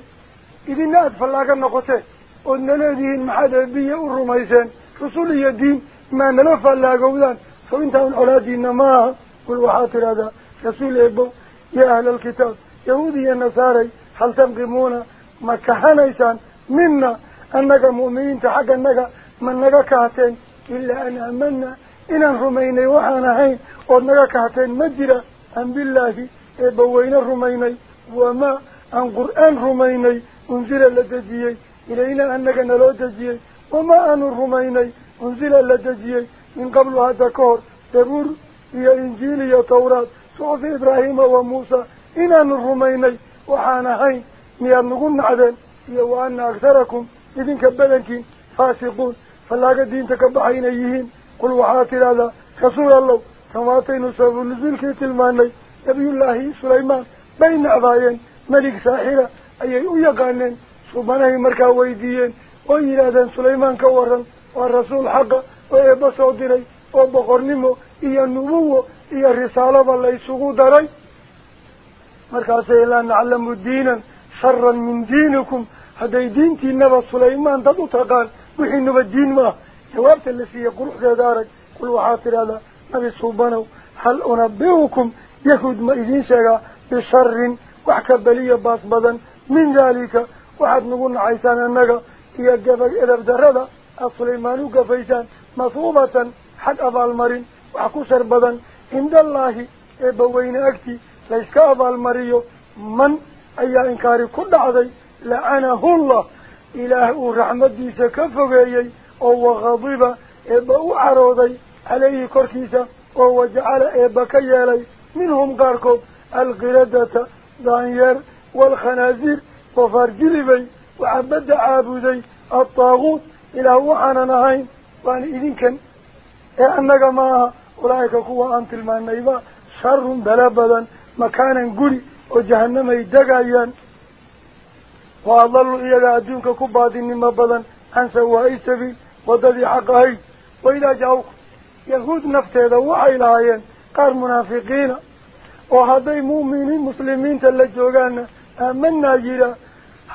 إذن ناد فلاقا نقوته وننا دين محادة بي ورميسان رسولي الدين ما نلف فلاقا ودان فإنتان على ديننا ما كل وحاطر هذا رسول إبا يا أهل الكتاب يهودي النصاري هل تنقمون مكهانيسان منا أنك مؤمنين تحق أنك من نك كهتين. إلا أن أمنا إن الرميني وحانهين وأنك كهتين. مجرى. أن بالله. بوين الرميني. وما أن قرآن رميني. أنزل لدجيه إلينا أنك نلو دجيه وما أن الرميني. أنزل لدجيه من قبل هذا كور. تبور. يا إنجيل يا توراة. صوف إبراهيم وموسى. إن الرميني. وحانهين ميان نقول نعدين يا وأن أكثركم. إذن كبدنك فاسقون فلاك الدين تكبحين أيهين قل وحاتي لا لا خسول الله. كماتين سبب النزل كي تلماني نبي الله سليمان. بين أعضائين. ملك ساحرة. أي أي قانين سبحانه مركا ويديين. وإيرادان سليمان كورا والرسول حقا. وإبا صدري وإبا قرنمو إيا النبوو إيا الرسالة والله سقود علي مركا سيلان نعلم الدين. شرا من دينكم. Taqaan wixiinuba diin ma ah jawaabta la siiyey quruxdeeda arag qul waxaad tidhahdaa nabi suubanow hal unabi'ukum yahuud ma idiin sheegaa bisharin wax ka beliya baas badan min daalika waxaad nagu nacaysaan annaga iyo gabag edab darrada aada sulaymaan u gafaysaan mathuubatan xag abaalmarin wax ku shar badan عند الله إبوين أكتي ليس أبال من أي إنكاري كل عضي لعنه الله. إله رحمة ديسا كفغيي أو غضب إبا عروضي عليه كركيسا وهو جعل إبا كيالي. منهم قاركو القردة دانير والخنازير وفرجلبي وعبد عابدي الطاغوت. إلى وحنا نهين وأن إذن كان أنك معها أولئك كوا أنت المعنى شر بلا مكانا قري وجهنم يدقايان. وأضلوا إياك أدونك كباد إنما بدن. عن سواء السبيل وضذي حقهي وإذا جاءوك يهود نفتيذا وحي لهايين قال منافقين. وهذي مؤمنين مسلمين تلجوغانا آمنا جيرا.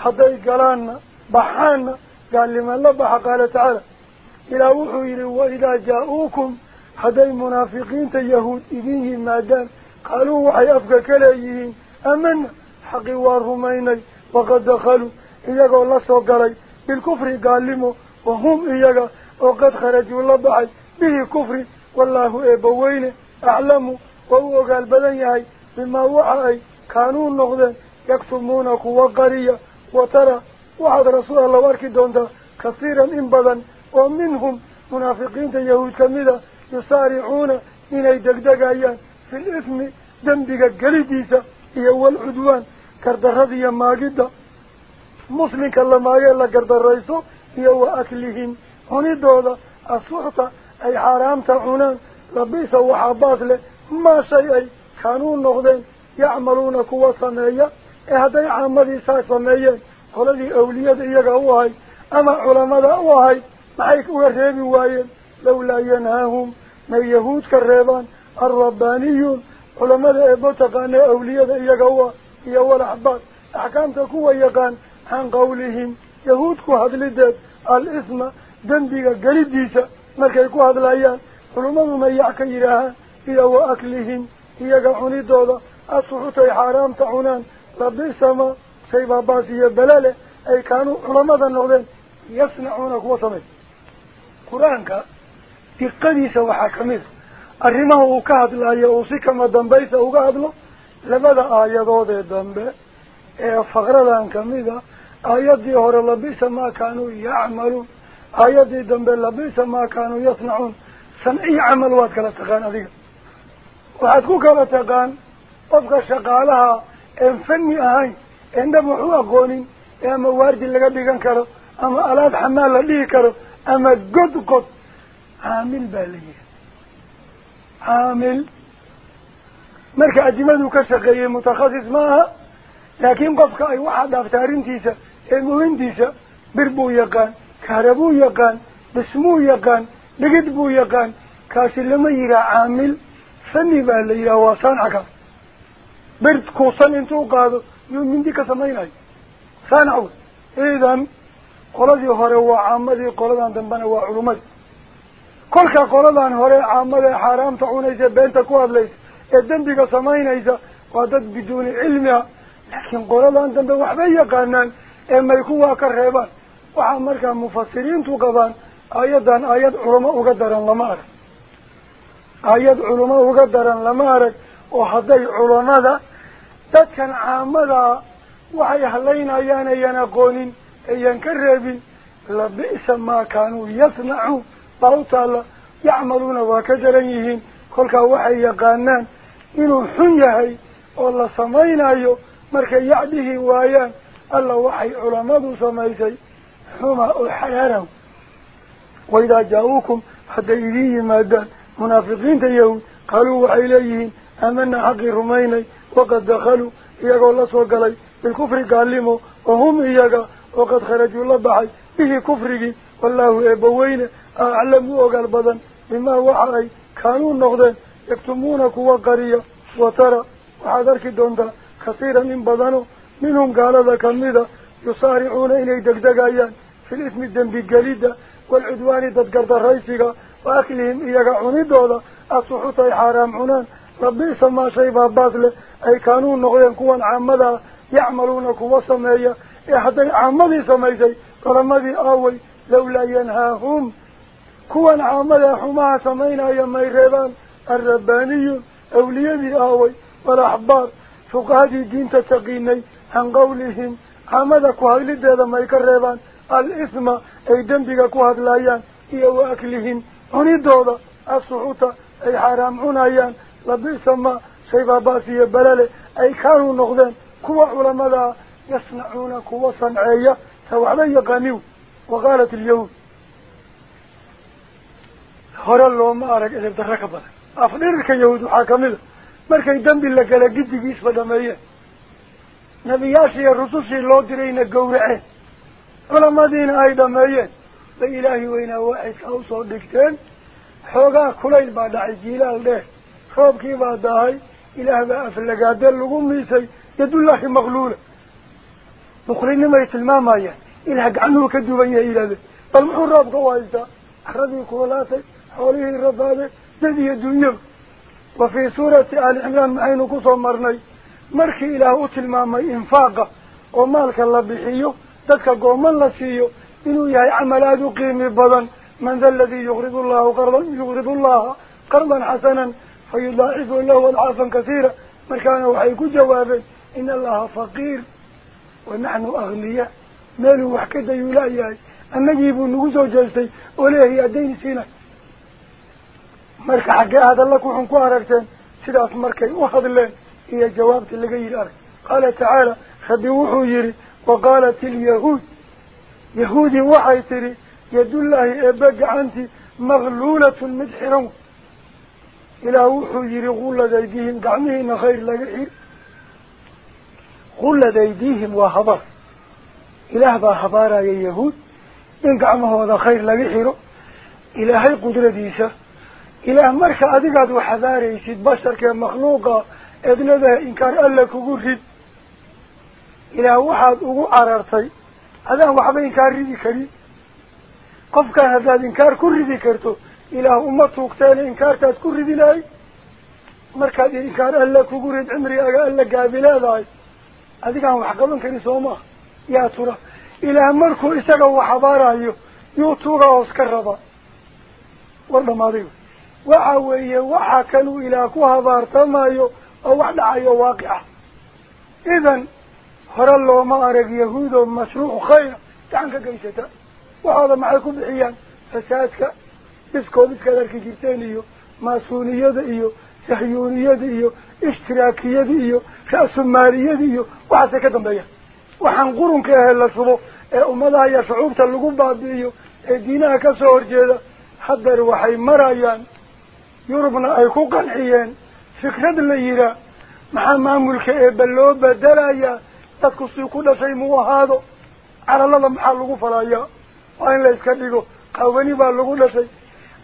هذي قلانا بحانا قال لما الله بح قال تعالى. إلى وحي وإذا جاءوكم هذي منافقين تيهود إذيه مادان. قالوا وحي أفقى كلايهين آمنا. حقي وارهميني. وقد دخلوا إياقوا الله سوقري بالكفر قالموا وهم إياقا وقد خرجوا الله بحي به كفر والله إيبوين أعلموا وهو قال بدنياي بما وحي كانوا النغذين يكتمون قوة قرية وترى وعد رسول الله واركي دوندا كثيرا إن بدن ومنهم والعدوان كردرديا ماجدة مسلم كلا ماجد لا كردريسو هي وأكلهم هني دولا السحطة أي حرام تعونان لبيس وحباس له ما شيء كانوا نغذين يعملون كوا سمية هذا عمدي ساس سمية قلدي أولياء إياك هاي أما علماء هاي معيك ورهيب واين لولا ينهاهم من يهود كالريبان الربانيون علماء إبوتقان أولياء إياك هو هي والأحبار أحكام تكوى يقان عن قولهم. يهود كو هدلدد الإثم دنبيغ قلديسة مركي كو هدلايان علماء ما يعكيرها هي وأكلهم. هي قحوني دولا الصحوتي حرام تعونان. ربي سما سيبا باسية بلالة. أي كانوا علماء النغلين يصنعون كو سمي قرآنك arrimaha uu ka hadlaayo uu si kama dambaysa uga hadlo hore labisa maa kaanuu yacmaluun aayaddii dambe labisa maa kaanuu yasnacuun samciyi camal waad kala taqaan adiga waxaad ku kala taqaan qofka shaqaalaha een fani ahayn een dhab wax u aqoonin ee ama waardi laga dhigan karo ama alaab xamaal la dhihi karo ama god qod caamil baa la yihi caamil ma aha laakiin qofka ay waxaa dhaaftay arrintiisa ee muhintiisa bir buu yaqaan kaarabuu yaqaan dhismuu yaqaan dhigid buu yaqaan kaasi lama yihaha caamil fani baa la yidhaha waa saanac kaas bir kuusan intuu qaado yuu mindi ka samaynayo saanac wey idan qoladii hore waa caamadii qoladan dambena waa culumadii kolka qoladan hore caamada xaaraamta cunaysa beenta ku hadlaysa waxbay yaqaanaan ee may kuwaa ka reebaan waxaa markaa mufasiriintu qabaan aayaddan aayad culamo uga daran lama arag aayad culamo uga daran lama arag oo hadday culamada dadkan caamadaa waxay halaynayaan ayan aqoonin ayan ka reebin labi'sa maa kaanuu yasnacuun baa u taalla yacmaluuna waa ka daran yihiin kolkaa waxay yaqaanaan oo la samaynayo markay yacdhihi waayaan alla waxay culammadu samaysay xuma oo xaraaraw waidaa jaa-uukum hadday idiin yimaadaan munaafiqiinta yahuud qaaluu waxay leeyihiin aamanaa xaqii rumaynay waqad dakhaluu iyagoo la soo galay bilkufri gaalimo wahum iyaga waqad kharajuu la baxay bihi kufrigii wallaahu eebbaweyne aclamu ogaal badan bimaa waxa ay kaanuu noqdeen arki doontaa kasiiran in badano minhum gaalada kamida yusaaricuuna inay degdegayaan fi lismi dembi gelidda waalcudwaani dadgardaraysiga wa aklihim iyaga cunidooda asuxuta ay xaaraam cunaan labiisa maa shay baabaas leh ay kaanuu noqdeen kuwan caamadaa yacmaluuna kuwa sameeya ee hadday caamadii samaysay culamadii aaway lawlaa yanhaahum kuwan caamada xumaha samaynaya may reebaan الربانيون أولياء آوي والأحبار. فقهدي دين تتقيني عن قولهم. عمدا كهيل هذا ما يكربان الإثم أي دنبك كهد لأيان. إيا وأكلهم. هني دودا الصحوطة أي حرام عنايان لبئس ما شيبا باسي بلالي. أي كانوا نغذين. كوا علماء يصنعون كوا صنعية. سوى يقانيو. وقالت اليهود. arag edeb darro ka badan yahuud waxaa kamida markay dembi la gala giddigiisba dhameeyeen nebiyaashii iyo rusushii loo dirayna gowraceen culamadiina ay dhameeyeen bay ilaahi weynaa waaxidka usoo dhigteen xoogaa kulayl baa dhacay jiilaal dheer roobkii baa daahay ilaah baa aflagaade lagu miisay yadullaahi maqluula mukhrinimay tilmaamayaan ilaah gacanuhu ka duwan yahay yidhahdeen bal muxuu roobka u haystaa caradii kuwalaatay xoolihii rabaade نذي الدنيا وفي سورة آل عمران أين قصو مرني. مركي إله أتلم ما إنفاقة. ومالك الله بحيه ذكا قوم الله سيه إنو يهي عمل أدقيم بضن. من ذا الذي يغرض الله قرضا يغرض الله قرضا حسنا. فيلاعظ له والعافا كثيرا مركان وحيك جوابا إن الله فقير. ونحن أغنياء. ماله وحكدا يلاياي أن نجيب النقص وجلسي وليه أدين سينك مركا حقا هذا لكو حنكو عرقتين سيدا اسمركا يوحد الله هي جوابت اللي قير عرق قال تعالى خبيوحو يري وقالت اليهود يهودي وحي تري يد الله إباق عنتي مغلولة مدحرون إلا وحو يري غولة ديديهم دعمهن خير لقير غولة ديديهم وحبار إله با حبارا يا يهود إن قعمه هذا خير لقيره هاي قدرة ديسه ilaah marka adigaad wax hadaaraysid basharkee makhluuqa eed leedahay inkaar alla kugu rid ilaah waxaad ugu carartay adaan waxba inkaar ridi karin qofkaan haddaad inkaar ku ridi karto ilaah uma tuugteena inkaartaad ku ridi lahay markaad inkaar alla kugu rid cimrigaaga alla gaabi leedahay adigaan wax qaban karin soo maha yaa tura ilaah markuu isaga wax habaarayo yuu tuuga hoos ka raba war dhamaaday habaartamayo oo wax dhacayo waaqica idan hore looma arag yahuudo mashruuc khayra gacan ka geysata waxooda maxay ku bixiyaan fasaadka iskood iskaad arki jirteen iyo maasuuniyada iyo sahyuuniyada iyo ishtiraakiyada iyo ra-sumaaliyada iyo waxaasay ka dambeeyaan waxaan qurunka ahe la subo ee ummadaha iyo shucuubta lagu baabi'iyo ee diinaha kasoo horjeeda haddeer waxay marayaan ku dhashay muu ahaado calalada maxaa lagu falayaa waa in la iska dhigo qawani baa lagu dhashay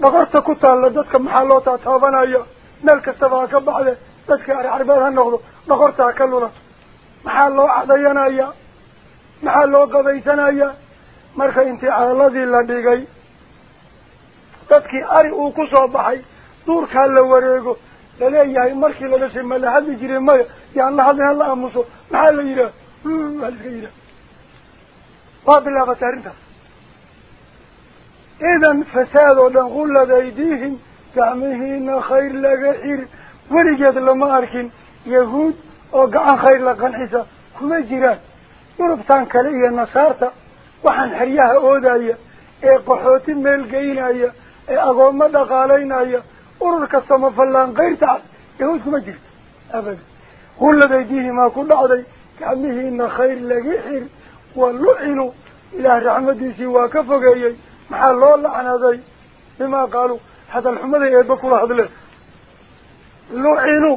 dhaqorta ku taalla dadka maxaa loo taataabanaya meel kastaba ha ka baxde dadka arcarbeed ha noqdo dhaqorta ha ka lulato maxaa loo cadayanaya maxaa loo qabaysanaya marka intii calaladii la dhigay dadkii ari uu ku soo baxay jiray maya yaan la hadlin hala aamuso maxaa la yidhaha waa la iska yidhaha waa bilaabatay arrintaas idan fasaad oo dhan kullad aydiihim gacmihiina khayr laga xir weligeed lama arkin yahuud oo gacan khayr la qancisa kuma jiraan yurubtan kale iyo nasaarta waxaan xeryaha oodaya ee qaxooti meel geynaya ee agoommo dhaqaalaynaya ururka samafallaan kayrtaas yahuud kuma jirto abada hullad aydiihimaa ku dhacday gacmihiina khayr laga xir waa lucinu ilaah raxmadiisii waa ka fogeeyey maxaa loo lacnaday bimaa qaaluu hadal xumaday eeba kula hadleen lucinu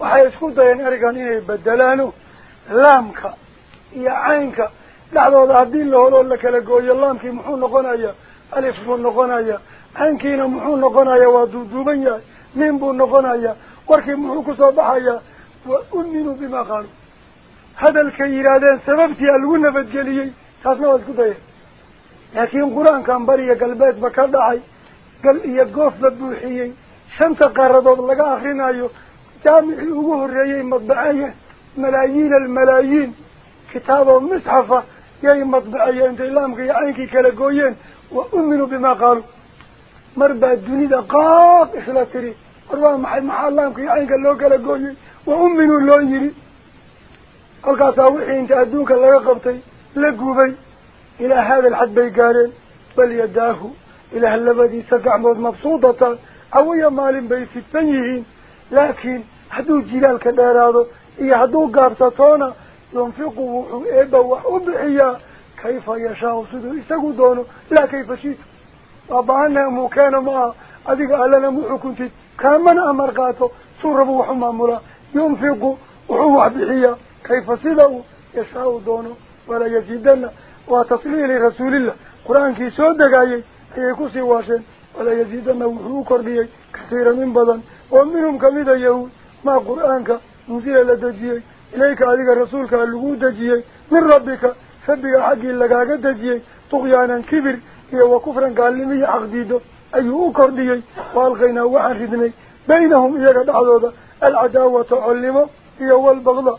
waxay isku dayeen erigan inay bedelaano laamka iyo caynka dhexdooda haddii la holoo la kala gooyo laamkii muxuu noqonayaa alif buu noqonayaa yahay min buu noqonayaa warkii muxuu kusoo baxayaa wa uminuu bimaa qaaluu hadalkay yidhaahdeen sababtiia lagu nabadgeliyey taasna waa isku dayeen laakiin qur-aankan bariya galbeedba ka dhacay gal iyo goofba buuxiyey shanta qaaradood laga akrinayo jaamicii ugu horreeyey madbaceeyeen malaayiin almalaayiin kitaaboo misxafa yay madbaceeyeen intay laamka iyo caynkii kala gooyeen wa uminuu bimaa qaaluu baa dunida qaab isla tiri warwaa maxay maxaa laamka iyo caynka loo kala gooyey wa umminuu loo yidhi kolkaasaa wixii inta adduunka laga qabtay la gubay ilaa haada alxad bay gaareen bal yadaahu ilaah labadiisa gacmood mabsuudataan cawiya maalin bay fidsan yihiin laakiin hadduu jilaalka dheeraado iyo hadduu gaabsatoona yunfiqu wuxuu eebba wax u qaato suu rabu wax u maamulaa yunfiqu wuxuu wax bixiyaa kayfa sida uu yashaau doono walaa yaziidana waa tasliili rasuulillah qur-aankii soo degaayey ayay kusii waasheen walaa yaziidana wuxuu u kordhiyey kasiiran in badan oo minhum kamida yahuud maa qur-aanka unsila la dejiyey ilayka adiga rasuulkaa lagu dejiyey min rabbika rabbiga xaggii lagaaga dejiyey tuqyaanan kibir إيه وكفرا قال لي عقديده أيه كرديه والغينا وعقدني بينهم إيه قد العداوة علمه إيه والبغضة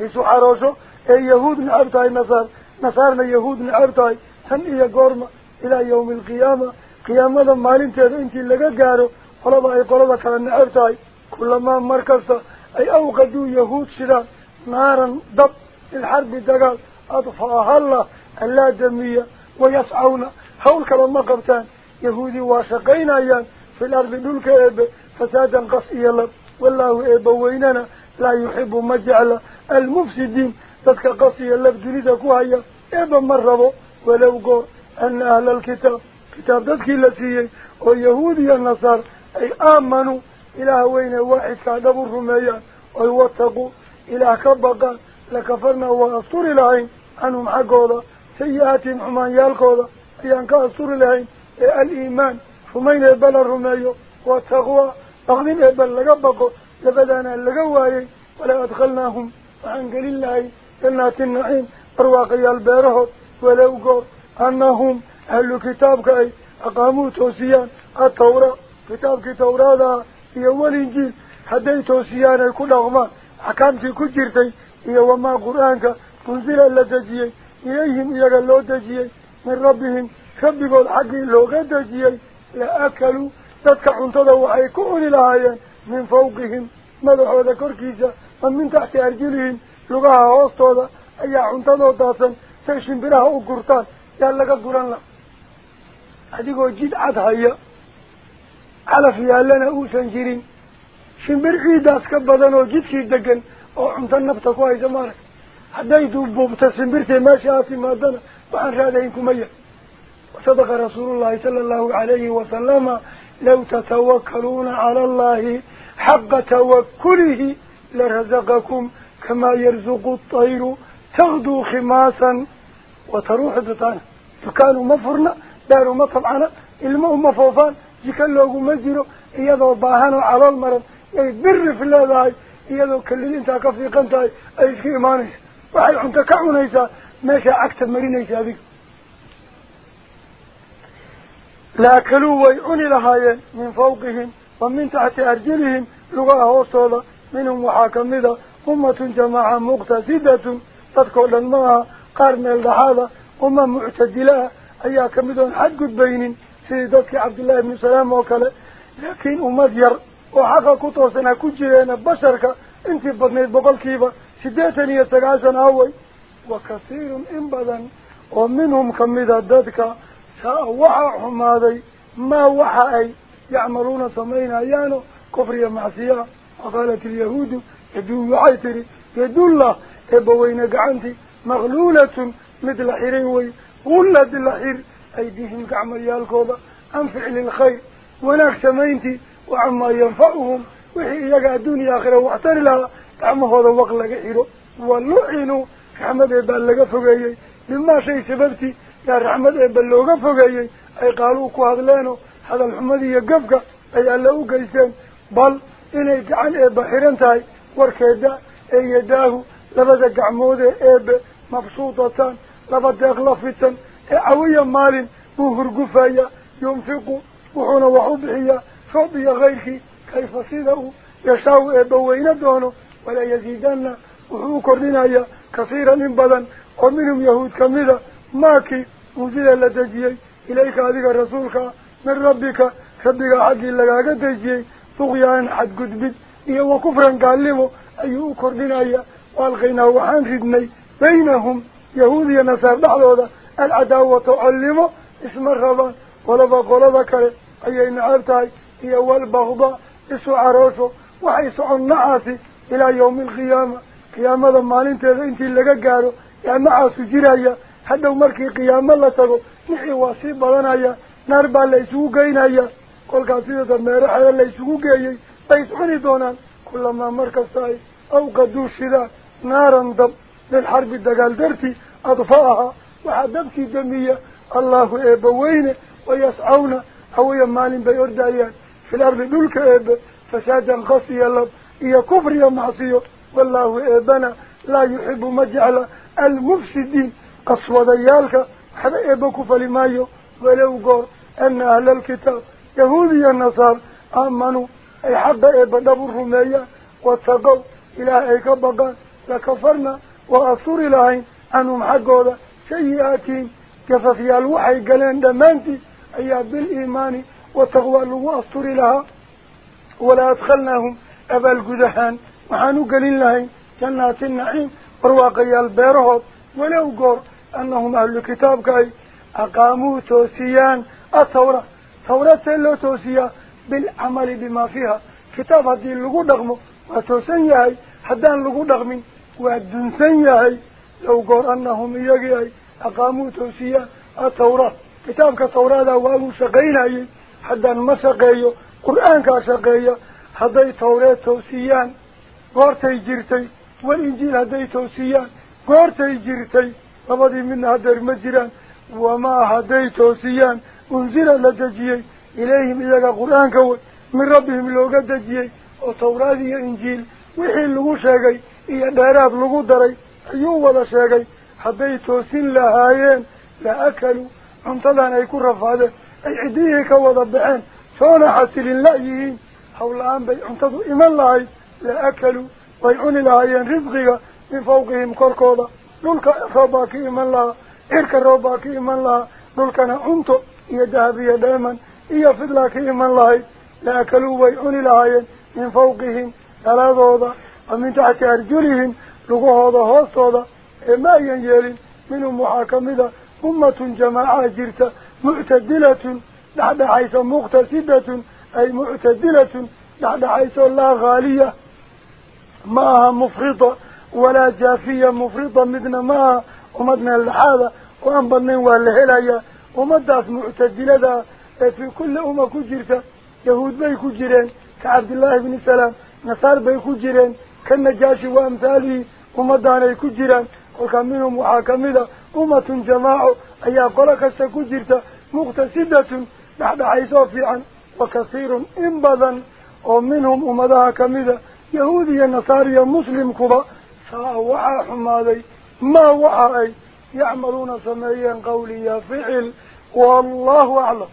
يسوع عراشو إيه يهود من عبتاي نصار نصار يهود من عبتاي هن إيه قرم إلى يوم القيامة قيامة ما لنتهد إنتي لقد قاره قلبا أي قلبا كان كل ما مركزت أي أوقدوا يهود شراء نارا ضب الحرب الدقال أطفاها الله اللا دمية ويسعون حولك من مقبتان يهودي واشقين أيان في الأرض دولك إبه فسادا قصئي الله. والله إبه ويننا لا يحب مجعل المفسدين. تتك قصئي الله بجريد أكوهي إبه مرهبه ولو قر أن أهل الكتاب. كتاب ذاتك التي ويهودي النصر أي آمنوا. إلى هوين واحد كعدب الرميان ويوتقوا إلى كبقا لكفرنا وأسطور العين أنهم حقوا الله سيئاتهم حمان يالكوضا ايانكا اصور لهم الإيمان. حمين ابل الرميو والتغوى أغنين ابل لقبكو. لبدانا اللقوائي. ولا أدخلناهم. وعنقل الله. جنات النعيم. ارواقيا البارهو ولو قول أنهم أهل كتابك أي. أقاموا توسيان. التوراة. كتابك توراة. هي اول انجيل حدي توسيان اي كل أغمان. حكامتي كجيرتي هي وما قرآنك. تنزل اللتجيه akaluu dadka cuntada waxay ku cuni lahaayeen min fawqihim madaxooda korkiisa ma min taxti arjulihim lugaha hoostooda ayaa cuntadoo daadsan say shimbiraha u gurtaan yaa laga guran laha adigoo jid cad haya calaf yaallana uusan jirin shimbir ciiddaas ka badan oo jidkii degan oo cunto nafta ku haysa maarag حديد مبتسم برتي ماشي عاصي مادنا وعن رادين كمية وصدق رسول الله صلى الله عليه وسلم لو تتوكلون على الله حق توكله لرزقكم كما يرزق الطير. تغدو خماسا وتروح الزتان فكانوا مفرنا داروا مطبعنا المهم مفوفان يكلوا مزيروا يضعوا باهانوا على المرض. إيه، يبر في الله ذاي يضعوا كل انتا كفي قنتا يسكي مانش وحي عنك كعو نيسا ماشا أكتب مري نيسا بك لا كلوا ويعني لهايين من فوقهم ومن تحت أرجلهم لغا أوصل منهم وحاكم ذا أمة جماعة مقتصدة تذكر لنا قرن الضحالة أمة معتدلة أياكم ذا حد قد بين سيدك عبد الله بن سلام وكلا لكن أمة ير وحقا كتوسنا كجرين بشرك انتبطني بقل كيفا oo minhum kamida dadka saa waxaa xumaaday maa waxa ay yacmaluuna samaynayaano kufriya macsiyaa waqaalat ilyahuudu yaduu waxay tidhi yadullah eebbaweyne gacantii maqluulatun mid la xiray wey gullad la xir aydihim gacmayaalkooda can ficli lkhayr wanaag samayntii wacamaa yanfacuhum wixii iyaga adduuniya aakhira waxtari lahaa yaa raxmad eebba looga fogeeyey ay qaaluu ku hadleeno hadal xumadii iyo gafka ay alle u geysteen bal inay gacan eebba xiran tahay warkeeda ee yadaahu labada gacmood ee eebe mabsuudataan laba deeq la fidsan ee cawiya maalin buu hurgufaya yunfiqu wuxuuna wax u bixiyaa roob iyo kayrkii kayfa sida uu yashaawu eebba weyne doono ولا يزيدنا وحو كردنا كثيرا من بدن. ومنهم يهود كمذا ماكي مزيدا لتجيي إليك هذا رسولك من ربك. ربك حقي لك تجيي طغيان حد قدبت. إيه وكفرا قال له أيه كردنا والغينا وحان ردني بينهم يهود نصار بحضو هذا العداوة تعلمه. اسم الربا. ولبا قولبا كره. أيه نعرتها هي والبغضة. إسو عروسه. وحيسو النعاسي إلى يوم القيامة. قيامة مالين تذا إنتي لغا قالوا يا نعاسو جرايا حتى مركي قيامة الله تقو نحي واسي بلانايا ناربا ليسو قينايا قول قاسيدة ميرحة ليسو قينايا بيسعني دونان. كلما مركز تاي أو قدو شدا. نارا ضب للحرب الدقال درتي. أضفاها. وحدبكي دمية الله إيبوين ويسعون. أو يمال بيردايان في الأرض الله إيا كفر يا معصية. والله إيبنا لا يحب مجعل المفسدين قصوى ديالك حتى إيبكو فلمايو. ولو قول أن أهل الكتاب يهودي النصار آمنوا. أي حق إيب دبر رمية واتقوا إلى أي كبقان لكفرنا وأصور لهين أنهم حقوا سيئاتين كففيا الوحي قلين دمانتي. أي بالإيمان وتقوى له أصور لها ولا أدخلناهم أبا القدهان وحانوا قلين لهين. جنات النعيم. برواقي البيرهض ولو قر أنهم أهل الكتاب كاي. أقاموا توسيان. التوراة توراة سيلو توسيا. بالعمل بما فيها. كتاب هذه اللقو دغمه وتوسن يهي. حدان لقو دغمين وأدنسن يهي. لو قر أنهم يجي أقاموا توسيا. التوراة كتاب كتوراة وابو شقين حدان ما شقيه قرآن كشقيه هذي توراة توسيان قرتي جرتي والإنجيل هذي توسيان قرتي جرتي لبدي من هذا المجران وما هذي توسيان أنزل لدجيي إليهم إذا قرآن كوي من ربهم لوغا دجيي وتوراة إنجيل وحي لغو شاقي إيا دارات لغو دري أيو ولا شاقي هذي توسين لهايين لأكلوا انتظان أي كرفاده أي عديه كوضا بحين سونا حسل لأيهين حولان بي انتظوا إما الله لأكلوا ويعون لهايين رزقها من فوقهم كركوضا دولك روباكي إما الله إرك روباكي إما الله دولكنا أنتو إيا ذهبية دائما إيا فضلاكي إما الله لأكلوا ويعون لهايين من فوقهم. ثلاثة ومن تحت أرجلهم لقوهوضا هوستوضا إما ينجيل منهم محاكمة أمة جماعة جرت معتدلة بعد حيث مقتصدة. أي معتدلة. بعد حيث لا غالية معها مفرطة ولا جافية مفرطة مثل معها ومدنا الحالة وأنبنين والهلايا ومداس معتدلة في كل أمة كجرت. يهود بي كجرين كعبد الله بن سلام نصار بي كجرين كالنجاشي وأمثاله ومدانا كجرين. وكان منهم محاكمة أمة جماعة أي قلق سكجرت مقتصدة. بعد عيسو عن وكثير إنبضا ومنهم أمدها كمذا يهودي النصاري مسلم كبا فوحى حمادي ما وحى يعملون سمعيا قوليا فعل والله أعلم.